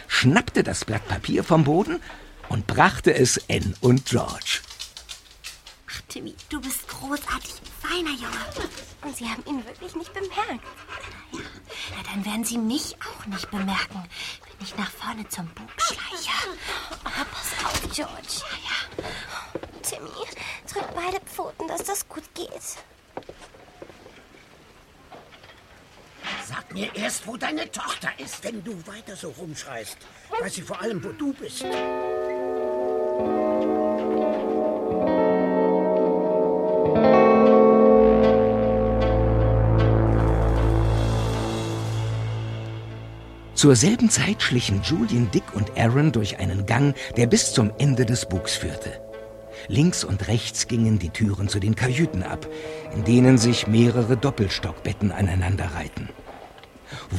schnappte das Blatt Papier vom Boden und brachte es Ann und George. Ach, Timmy, du bist großartig. Feiner Junge. Und sie haben ihn wirklich nicht bemerkt. Na, dann werden sie mich auch nicht bemerken, wenn ich nach vorne zum Bug schleiche. Oh, pass auf, George. Ja, ja. Timmy, drück beide Pfoten, dass das gut geht. Sag mir erst, wo deine Tochter ist. Wenn du weiter so rumschreist, weiß sie vor allem, wo du bist. Zur selben Zeit schlichen Julian, Dick und Aaron durch einen Gang, der bis zum Ende des Bugs führte. Links und rechts gingen die Türen zu den Kajüten ab, in denen sich mehrere Doppelstockbetten aneinanderreihten.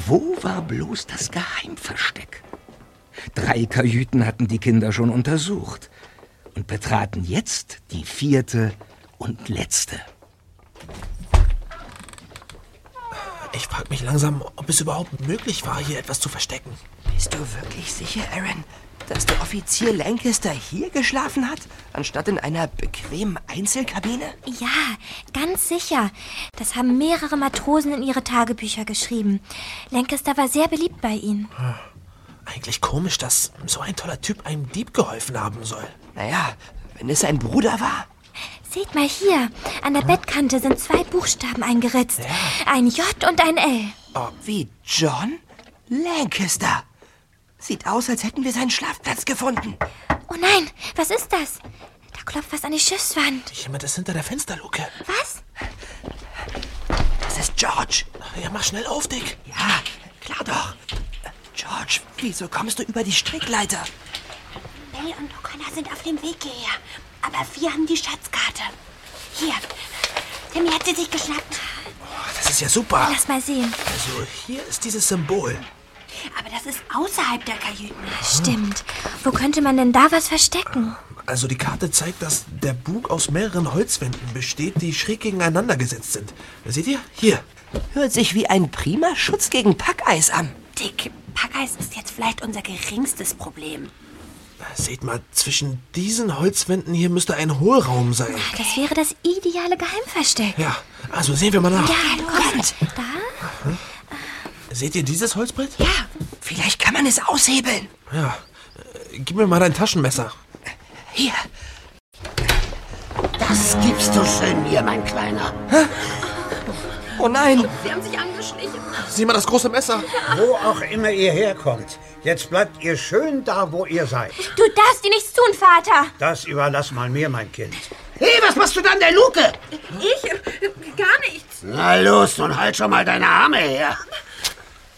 Wo war bloß das Geheimversteck? Drei Kajüten hatten die Kinder schon untersucht. und betraten jetzt die vierte und letzte. Ich frage mich langsam, ob es überhaupt möglich war, hier etwas zu verstecken. Bist du wirklich sicher, Aaron, dass der Offizier Lancaster hier geschlafen hat, anstatt in einer bequemen Einzelkabine? Ja, ganz sicher. Das haben mehrere Matrosen in ihre Tagebücher geschrieben. Lancaster war sehr beliebt bei ihnen. Eigentlich komisch, dass so ein toller Typ einem Dieb geholfen haben soll. Naja, wenn es sein Bruder war. Seht mal hier, an der Bettkante sind zwei Buchstaben eingeritzt. Ein J und ein L. Oh, wie John Lancaster. Sieht aus, als hätten wir seinen Schlafplatz gefunden. Oh nein, was ist das? Da klopft was an die Schiffswand. Jemand ist hinter der Fensterluke. Was? Das ist George. Ja, mach schnell auf, Dick. Ja, klar doch. George, wieso kommst du über die Strickleiter? Bell und O'Connor sind auf dem Weg hierher. Aber wir haben die Schatzkarte. Hier. Timmy hat sie sich geschnappt. Das ist ja super. Lass mal sehen. Also, hier ist dieses Symbol. Aber das ist außerhalb der Kajüten. Stimmt. Wo könnte man denn da was verstecken? Also die Karte zeigt, dass der Bug aus mehreren Holzwänden besteht, die schräg gegeneinander gesetzt sind. Seht ihr? Hier. Hört sich wie ein prima Schutz gegen Packeis an. Dick, Packeis ist jetzt vielleicht unser geringstes Problem. Seht mal, zwischen diesen Holzwänden hier müsste ein Hohlraum sein. Das wäre das ideale Geheimversteck. Ja, also sehen wir mal nach. Ja, kommt. Da? Seht ihr dieses Holzbrett? Ja, vielleicht kann man es aushebeln. Ja. Äh, Gib mir mal dein Taschenmesser. Hier. Das gibst du schön mir, mein Kleiner. Oh nein. Sie haben sich angeschlichen. Sieh mal das große Messer. Wo auch immer ihr herkommt. Jetzt bleibt ihr schön da, wo ihr seid. Du darfst dir nichts tun, Vater. Das überlass mal mir, mein Kind. Hey, was machst du da an der Luke? Ich? Gar nichts. Na los, nun halt schon mal deine Arme her.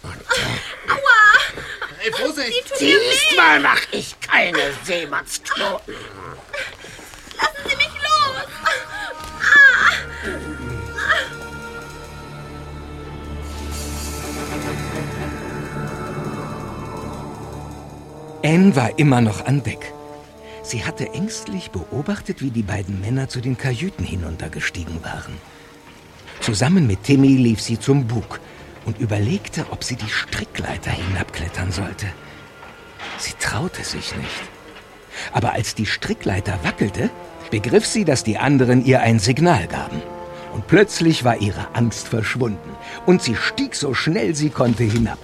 Aua. Hey, Vorsicht. Die tut mir weh. Diesmal mach ich keine Seemannsknoten. Lassen Sie mich Anne war immer noch an Deck. Sie hatte ängstlich beobachtet, wie die beiden Männer zu den Kajüten hinuntergestiegen waren. Zusammen mit Timmy lief sie zum Bug und überlegte, ob sie die Strickleiter hinabklettern sollte. Sie traute sich nicht. Aber als die Strickleiter wackelte, begriff sie, dass die anderen ihr ein Signal gaben. Und plötzlich war ihre Angst verschwunden und sie stieg so schnell sie konnte hinab.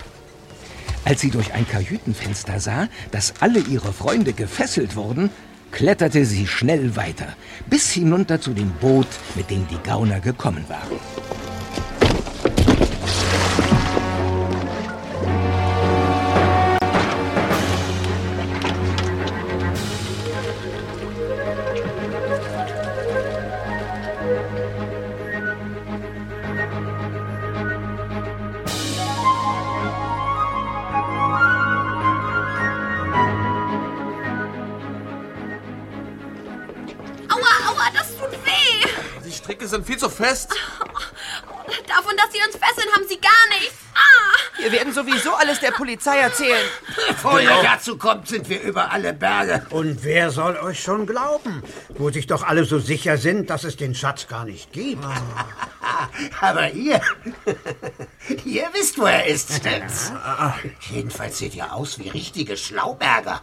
Als sie durch ein Kajütenfenster sah, dass alle ihre Freunde gefesselt wurden, kletterte sie schnell weiter, bis hinunter zu dem Boot, mit dem die Gauner gekommen waren. Fest. Davon, dass Sie uns fesseln, haben Sie gar nichts. Ah. Wir werden sowieso alles der Polizei erzählen. Bevor ihr dazu kommt, sind wir über alle Berge. Und wer soll euch schon glauben, wo sich doch alle so sicher sind, dass es den Schatz gar nicht gibt? Aber ihr, ihr wisst, wo er ist, stimmt's? Jedenfalls seht ihr aus wie richtige Schlauberger.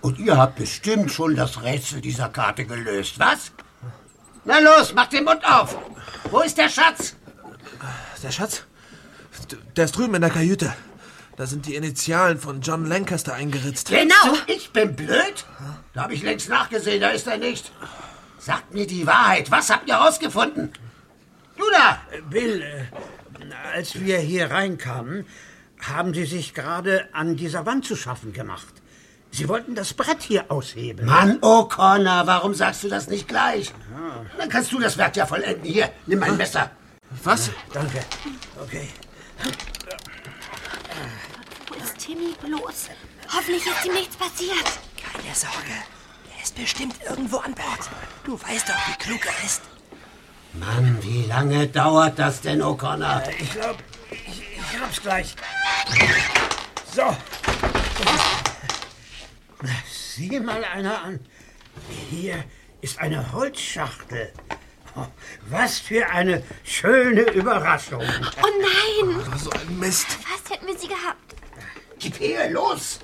Und ihr habt bestimmt schon das Rätsel dieser Karte gelöst, was? Na los, macht den Mund auf. Wo ist der Schatz? Der Schatz? Der ist drüben in der Kajüte. Da sind die Initialen von John Lancaster eingeritzt. Genau. Ich bin blöd? Da habe ich längst nachgesehen, da ist er nicht. Sagt mir die Wahrheit. Was habt ihr rausgefunden? Du da! Bill, äh, als wir hier reinkamen, haben Sie sich gerade an dieser Wand zu schaffen gemacht. Sie wollten das Brett hier aushebeln. Mann, O'Connor, warum sagst du das nicht gleich? Dann kannst du das Werk ja vollenden. Hier, nimm mein Messer. Was? Danke. Okay. Wo ist Timmy bloß? Hoffentlich ist ihm nichts passiert. Keine Sorge. Er ist bestimmt irgendwo an Bord. Du weißt doch, wie klug er ist. Mann, wie lange dauert das denn, O'Connor? Ich glaube, ich, ich hab's gleich. So. Sieh mal einer an. Hier ist eine Holzschachtel. Oh, Was für eine schöne Überraschung. Oh nein! Oh, so ein Mist. Fast hätten wir sie gehabt. Gib her, los!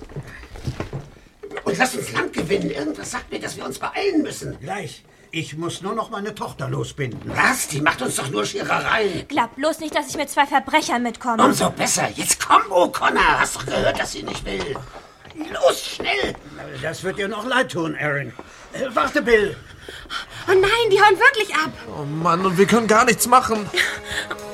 Und lass uns Land gewinnen. Irgendwas sagt mir, dass wir uns beeilen müssen. Gleich. Ich muss nur noch meine Tochter losbinden. Was? Die macht uns doch nur Scherereien. Glaub bloß nicht, dass ich mit zwei Verbrechern mitkomme. Umso besser. Jetzt komm, O'Connor. Hast doch gehört, dass sie nicht will. Los, schnell. Das wird dir noch leid tun, Aaron. Äh, warte, Bill. Oh nein, die hauen wirklich ab. Oh Mann, und wir können gar nichts machen.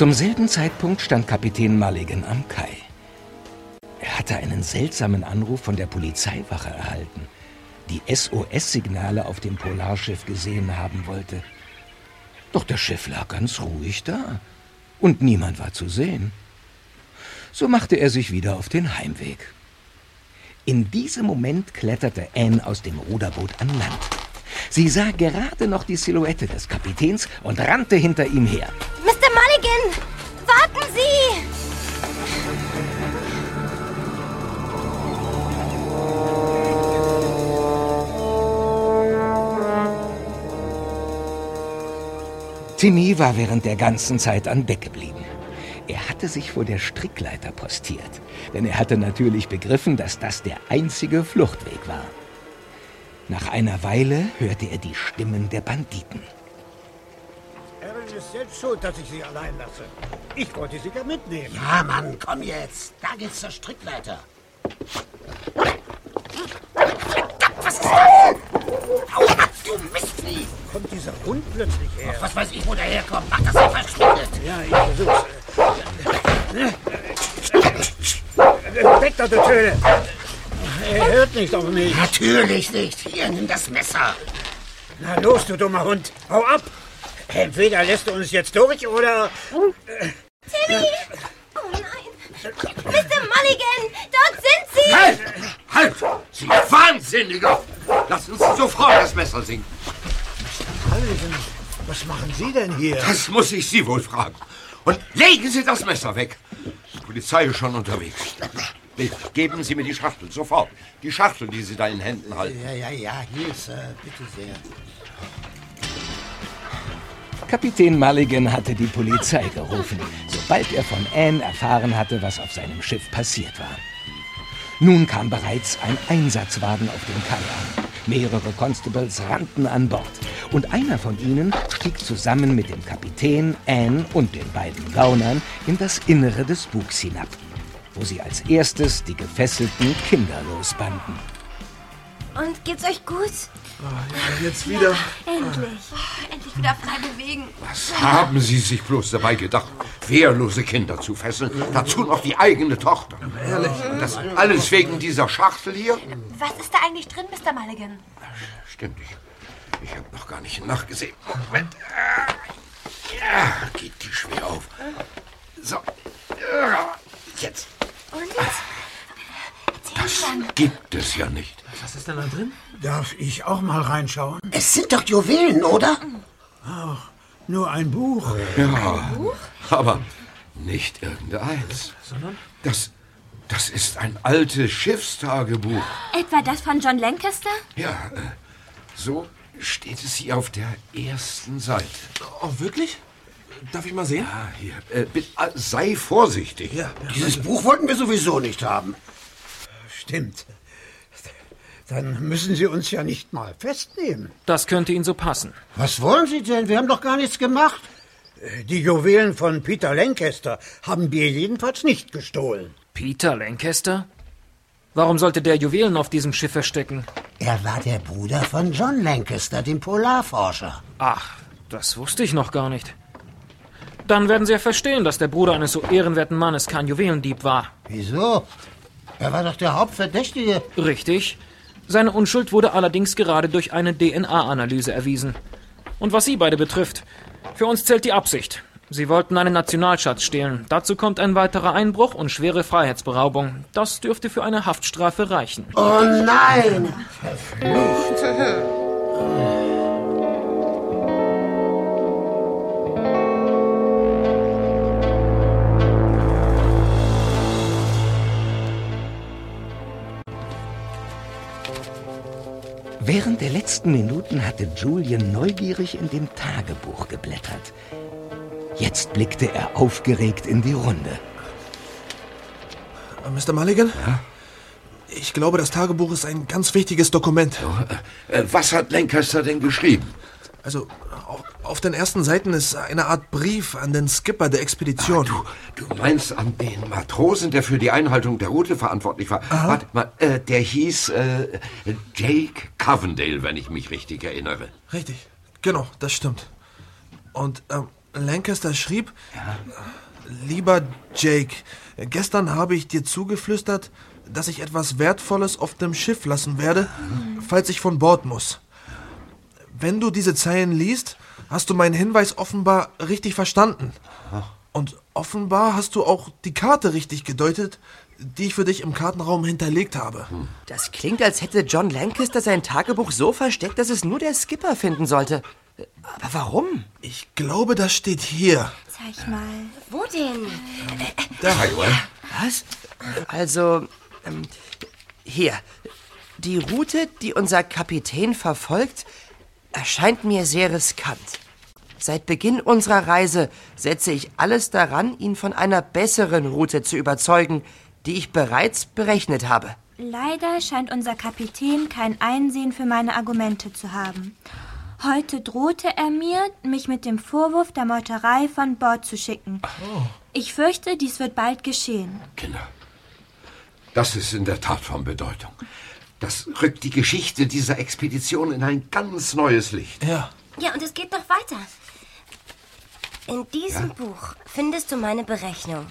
Zum selben Zeitpunkt stand Kapitän Mulligan am Kai. Er hatte einen seltsamen Anruf von der Polizeiwache erhalten, die SOS-Signale auf dem Polarschiff gesehen haben wollte. Doch das Schiff lag ganz ruhig da und niemand war zu sehen. So machte er sich wieder auf den Heimweg. In diesem Moment kletterte Anne aus dem Ruderboot an Land. Sie sah gerade noch die Silhouette des Kapitäns und rannte hinter ihm her. Mr. Mulligan, warten Sie! Timmy war während der ganzen Zeit an Deck geblieben. Er hatte sich vor der Strickleiter postiert, denn er hatte natürlich begriffen, dass das der einzige Fluchtweg war. Nach einer Weile hörte er die Stimmen der Banditen. Aaron ist selbst schuld, dass ich sie allein lasse. Ich wollte sie ja mitnehmen. Ja, Mann, komm jetzt. Da geht's zur Strickleiter. Was ist das? Aua, du Mistvieh! Kommt dieser Hund plötzlich her? Ach, was weiß ich, wo der herkommt. Mach, dass er verschwindet. Ja, ich versuch's. Weg da, du Töne! Er hört nicht auf mich. Natürlich nicht. Hier, nimm das Messer. Na los, du dummer Hund. Hau ab! Entweder lässt du uns jetzt durch oder... Timmy! Oh nein! Mr. Mulligan, dort sind Sie! Halt! Halt! Sie Wahnsinniger! Lassen Sie sofort das Messer sinken. Mulligan, was machen Sie denn hier? Das muss ich Sie wohl fragen. Und legen Sie das Messer weg. Die Polizei ist schon unterwegs. Bitte, geben Sie mir die Schachtel, sofort. Die Schachtel, die Sie da in Händen halten. Ja, ja, ja, hier ist er. Bitte sehr. Kapitän Mulligan hatte die Polizei gerufen, sobald er von Anne erfahren hatte, was auf seinem Schiff passiert war. Nun kam bereits ein Einsatzwagen auf dem Kai an. Mehrere Constables rannten an Bord und einer von ihnen stieg zusammen mit dem Kapitän, Anne und den beiden Gaunern in das Innere des Bugs hinab, wo sie als erstes die gefesselten Kinder losbanden. Und geht's euch gut? Ja, jetzt wieder. Endlich. Oh, endlich wieder frei bewegen. Was haben Sie sich bloß dabei gedacht, wehrlose Kinder zu fesseln? Dazu noch die eigene Tochter. Ehrlich. Und das alles wegen dieser Schachtel hier? Was ist da eigentlich drin, Mr. Mulligan? Stimmt, ich, ich habe noch gar nicht nachgesehen. Moment. Ja, geht die schwer auf. So. Ja, Jetzt. Und jetzt? Das gibt es ja nicht. Was ist denn da drin? Darf ich auch mal reinschauen? Es sind doch Juwelen, oder? Ach, nur ein Buch. Ja, aber nicht irgendeins. Sondern? Das, das ist ein altes Schiffstagebuch. Etwa das von John Lancaster? Ja, äh, so steht es hier auf der ersten Seite. Oh, wirklich? Darf ich mal sehen? Ah, hier. Äh, bitte, äh, sei vorsichtig. Ja. Dieses Buch wollten wir sowieso nicht haben. Stimmt. Dann müssen Sie uns ja nicht mal festnehmen. Das könnte Ihnen so passen. Was wollen Sie denn? Wir haben doch gar nichts gemacht. Die Juwelen von Peter Lancaster haben wir jedenfalls nicht gestohlen. Peter Lancaster? Warum sollte der Juwelen auf diesem Schiff verstecken? Er war der Bruder von John Lancaster, dem Polarforscher. Ach, das wusste ich noch gar nicht. Dann werden Sie ja verstehen, dass der Bruder eines so ehrenwerten Mannes kein Juwelendieb war. Wieso? Er war doch der Hauptverdächtige. Richtig. Seine Unschuld wurde allerdings gerade durch eine DNA-Analyse erwiesen. Und was Sie beide betrifft, für uns zählt die Absicht. Sie wollten einen Nationalschatz stehlen. Dazu kommt ein weiterer Einbruch und schwere Freiheitsberaubung. Das dürfte für eine Haftstrafe reichen. Oh nein! Während der letzten Minuten hatte Julian neugierig in dem Tagebuch geblättert. Jetzt blickte er aufgeregt in die Runde. Mr. Mulligan? Ja? Ich glaube, das Tagebuch ist ein ganz wichtiges Dokument. Äh, was hat Lancaster denn geschrieben? Also, auf, den ersten Seiten ist eine Art Brief an den Skipper der Expedition. Ah, du, du meinst an den Matrosen, der für die Einhaltung der Route verantwortlich war? Aha. Warte mal, äh, der hieß äh, Jake Covendale, wenn ich mich richtig erinnere. Richtig, genau, das stimmt. Und ähm, Lancaster schrieb, lieber Jake, gestern habe ich dir zugeflüstert, dass ich etwas Wertvolles auf dem Schiff lassen werde, falls ich von Bord muss. Wenn du diese Zeilen liest, hast du meinen Hinweis offenbar richtig verstanden. Und offenbar hast du auch die Karte richtig gedeutet, die ich für dich im Kartenraum hinterlegt habe. Das klingt, als hätte John Lancaster sein Tagebuch so versteckt, dass es nur der Skipper finden sollte. Aber warum? Ich glaube, das steht hier. Zeig mal. Wo denn? Da. Was? Also, ähm, hier. Die Route, die unser Kapitän verfolgt, erscheint mir sehr riskant. Seit Beginn unserer Reise setze ich alles daran, ihn von einer besseren Route zu überzeugen, die ich bereits berechnet habe. Leider scheint unser Kapitän kein Einsehen für meine Argumente zu haben. Heute drohte er mir, mich mit dem Vorwurf der Meuterei von Bord zu schicken. Ich fürchte, dies wird bald geschehen. Kinder, das ist in der Tat von Bedeutung. Das rückt die Geschichte dieser Expedition in ein ganz neues Licht. Ja. Ja, und es geht noch weiter. In diesem Buch findest du meine Berechnung.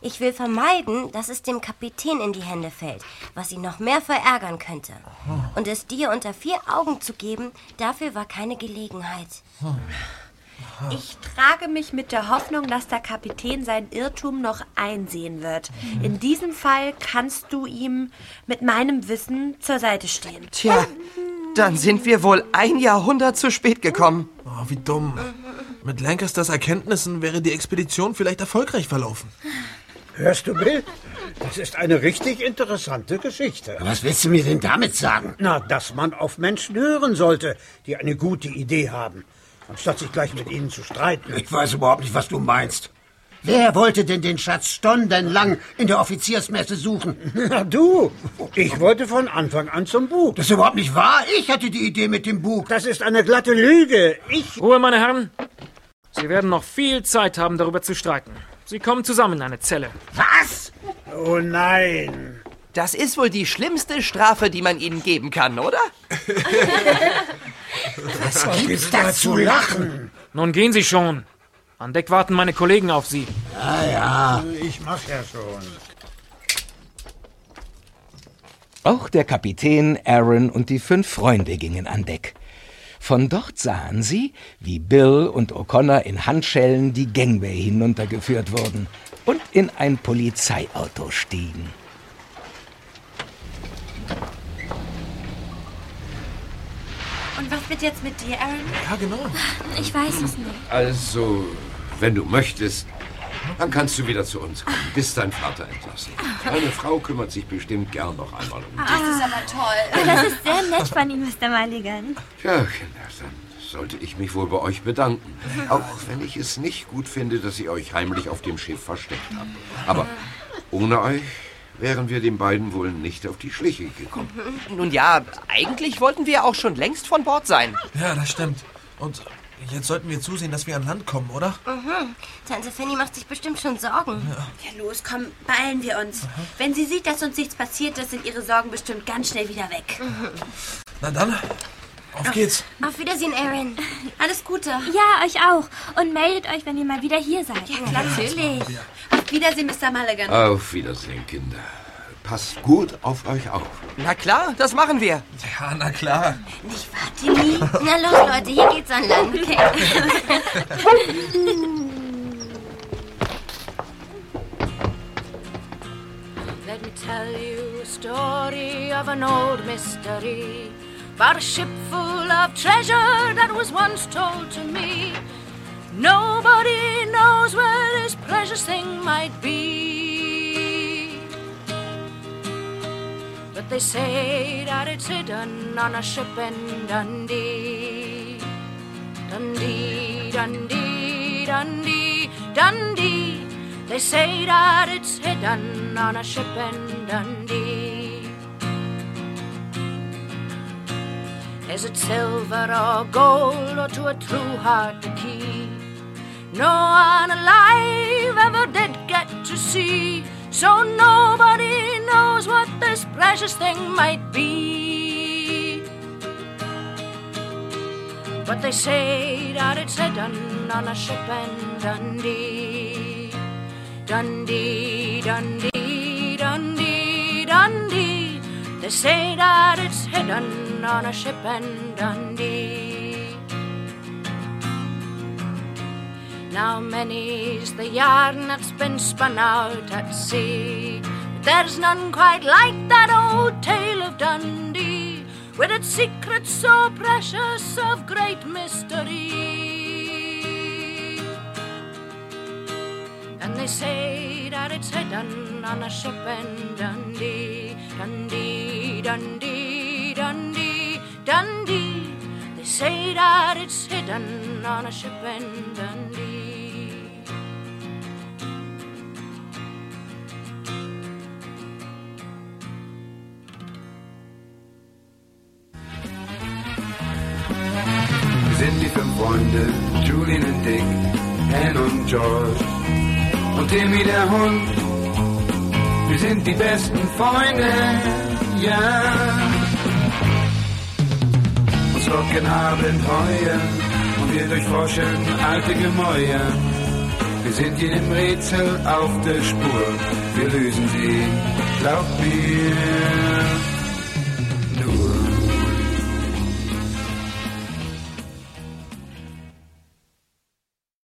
Ich will vermeiden, dass es dem Kapitän in die Hände fällt, was ihn noch mehr verärgern könnte. Und es dir unter vier Augen zu geben, dafür war keine Gelegenheit. Ich trage mich mit der Hoffnung, dass der Kapitän seinen Irrtum noch einsehen wird. In diesem Fall kannst du ihm mit meinem Wissen zur Seite stehen. Tja, dann sind wir wohl ein Jahrhundert zu spät gekommen. Oh, wie dumm. Mit Lancasters Erkenntnissen wäre die Expedition vielleicht erfolgreich verlaufen. Hörst du, Bill? Das ist eine richtig interessante Geschichte. Was willst du mir denn damit sagen? Na, dass man auf Menschen hören sollte, die eine gute Idee haben, anstatt sich gleich mit ihnen zu streiten. Ich weiß überhaupt nicht, was du meinst. Wer wollte denn den Schatz stundenlang in der Offiziersmesse suchen? Na du, ich wollte von Anfang an zum Bug. Das ist überhaupt nicht wahr. Ich hatte die Idee mit dem Bug. Das ist eine glatte Lüge. Ich... Ruhe, meine Herren. Sie werden noch viel Zeit haben, darüber zu streiten. Sie kommen zusammen in eine Zelle. Was? Oh nein. Das ist wohl die schlimmste Strafe, die man ihnen geben kann, oder? Was gibt's da zu lachen? Nun gehen Sie schon. An Deck warten meine Kollegen auf Sie. Ja, ja. Ich mach ja schon. Auch der Kapitän, Aaron und die fünf Freunde gingen an Deck. Von dort sahen sie, wie Bill und O'Connor in Handschellen die Gangway hinuntergeführt wurden und in ein Polizeiauto stiegen. Und was wird jetzt mit dir, Aaron? Ja, genau. Ich weiß es nicht. Also, wenn du möchtest, dann kannst du wieder zu uns kommen, bis dein Vater entlassen. Deine Frau kümmert sich bestimmt gern noch einmal um dich. Das ist aber toll. Das ist sehr nett von Ihnen, Mr. Mulligan. Ja, Kinder, dann sollte ich mich wohl bei euch bedanken. Auch wenn ich es nicht gut finde, dass ihr euch heimlich auf dem Schiff versteckt habt. Aber ohne euch wären wir den beiden wohl nicht auf die Schliche gekommen. Nun ja, eigentlich wollten wir auch schon längst von Bord sein. Ja, das stimmt. Und jetzt sollten wir zusehen, dass wir an Land kommen, oder? Mhm. Tante Fanny macht sich bestimmt schon Sorgen. Ja, los, komm, beeilen wir uns. Wenn sie sieht, dass uns nichts passiert ist, sind ihre Sorgen bestimmt ganz schnell wieder weg. Na dann, auf geht's. Auf Wiedersehen, Aaron. Alles Gute. Ja, euch auch. Und meldet euch, wenn ihr mal wieder hier seid. Ja, klar, natürlich. Auf Wiedersehen, Mr. Mulligan. Auf Wiedersehen, Kinder. Passt gut auf euch auf. Na klar, das machen wir. Ja, na klar. Nicht wahr, Timmy? Na los, Leute, hier geht's an Land. Okay. Let me tell you a story of an old mystery. About a ship full of treasure that was once told to me. Nobody knows where this precious thing might be. But they say that it's hidden on a ship in Dundee. Dundee, Dundee, Dundee, Dundee. They say that it's hidden on a ship in Dundee. Is it silver or gold or to a true heart the key? No one alive ever did get to see, so nobody knows what this precious thing might be. But they say that it's hidden on a ship in Dundee. Dundee, Dundee, Dundee, Dundee. They say that it's hidden on a ship in Dundee. Now many's the yarn that's been spun out at sea. But there's none quite like that old tale of Dundee, with its secrets so precious of great mystery. And they say that it's hidden on a ship in Dundee, Dundee, Dundee, Dundee. They say that it's hidden on a ship in Dundee. Wir sind die fünf Freunde, Julian und Dick, Ann und George und Timmy der Hund. Wir sind die besten Freunde, ja. Uns locken Abenteuer und wir durchforschen alte Gemäuer. Wir sind jedem Rätsel auf der Spur, wir lösen sie, glaub mir, nur.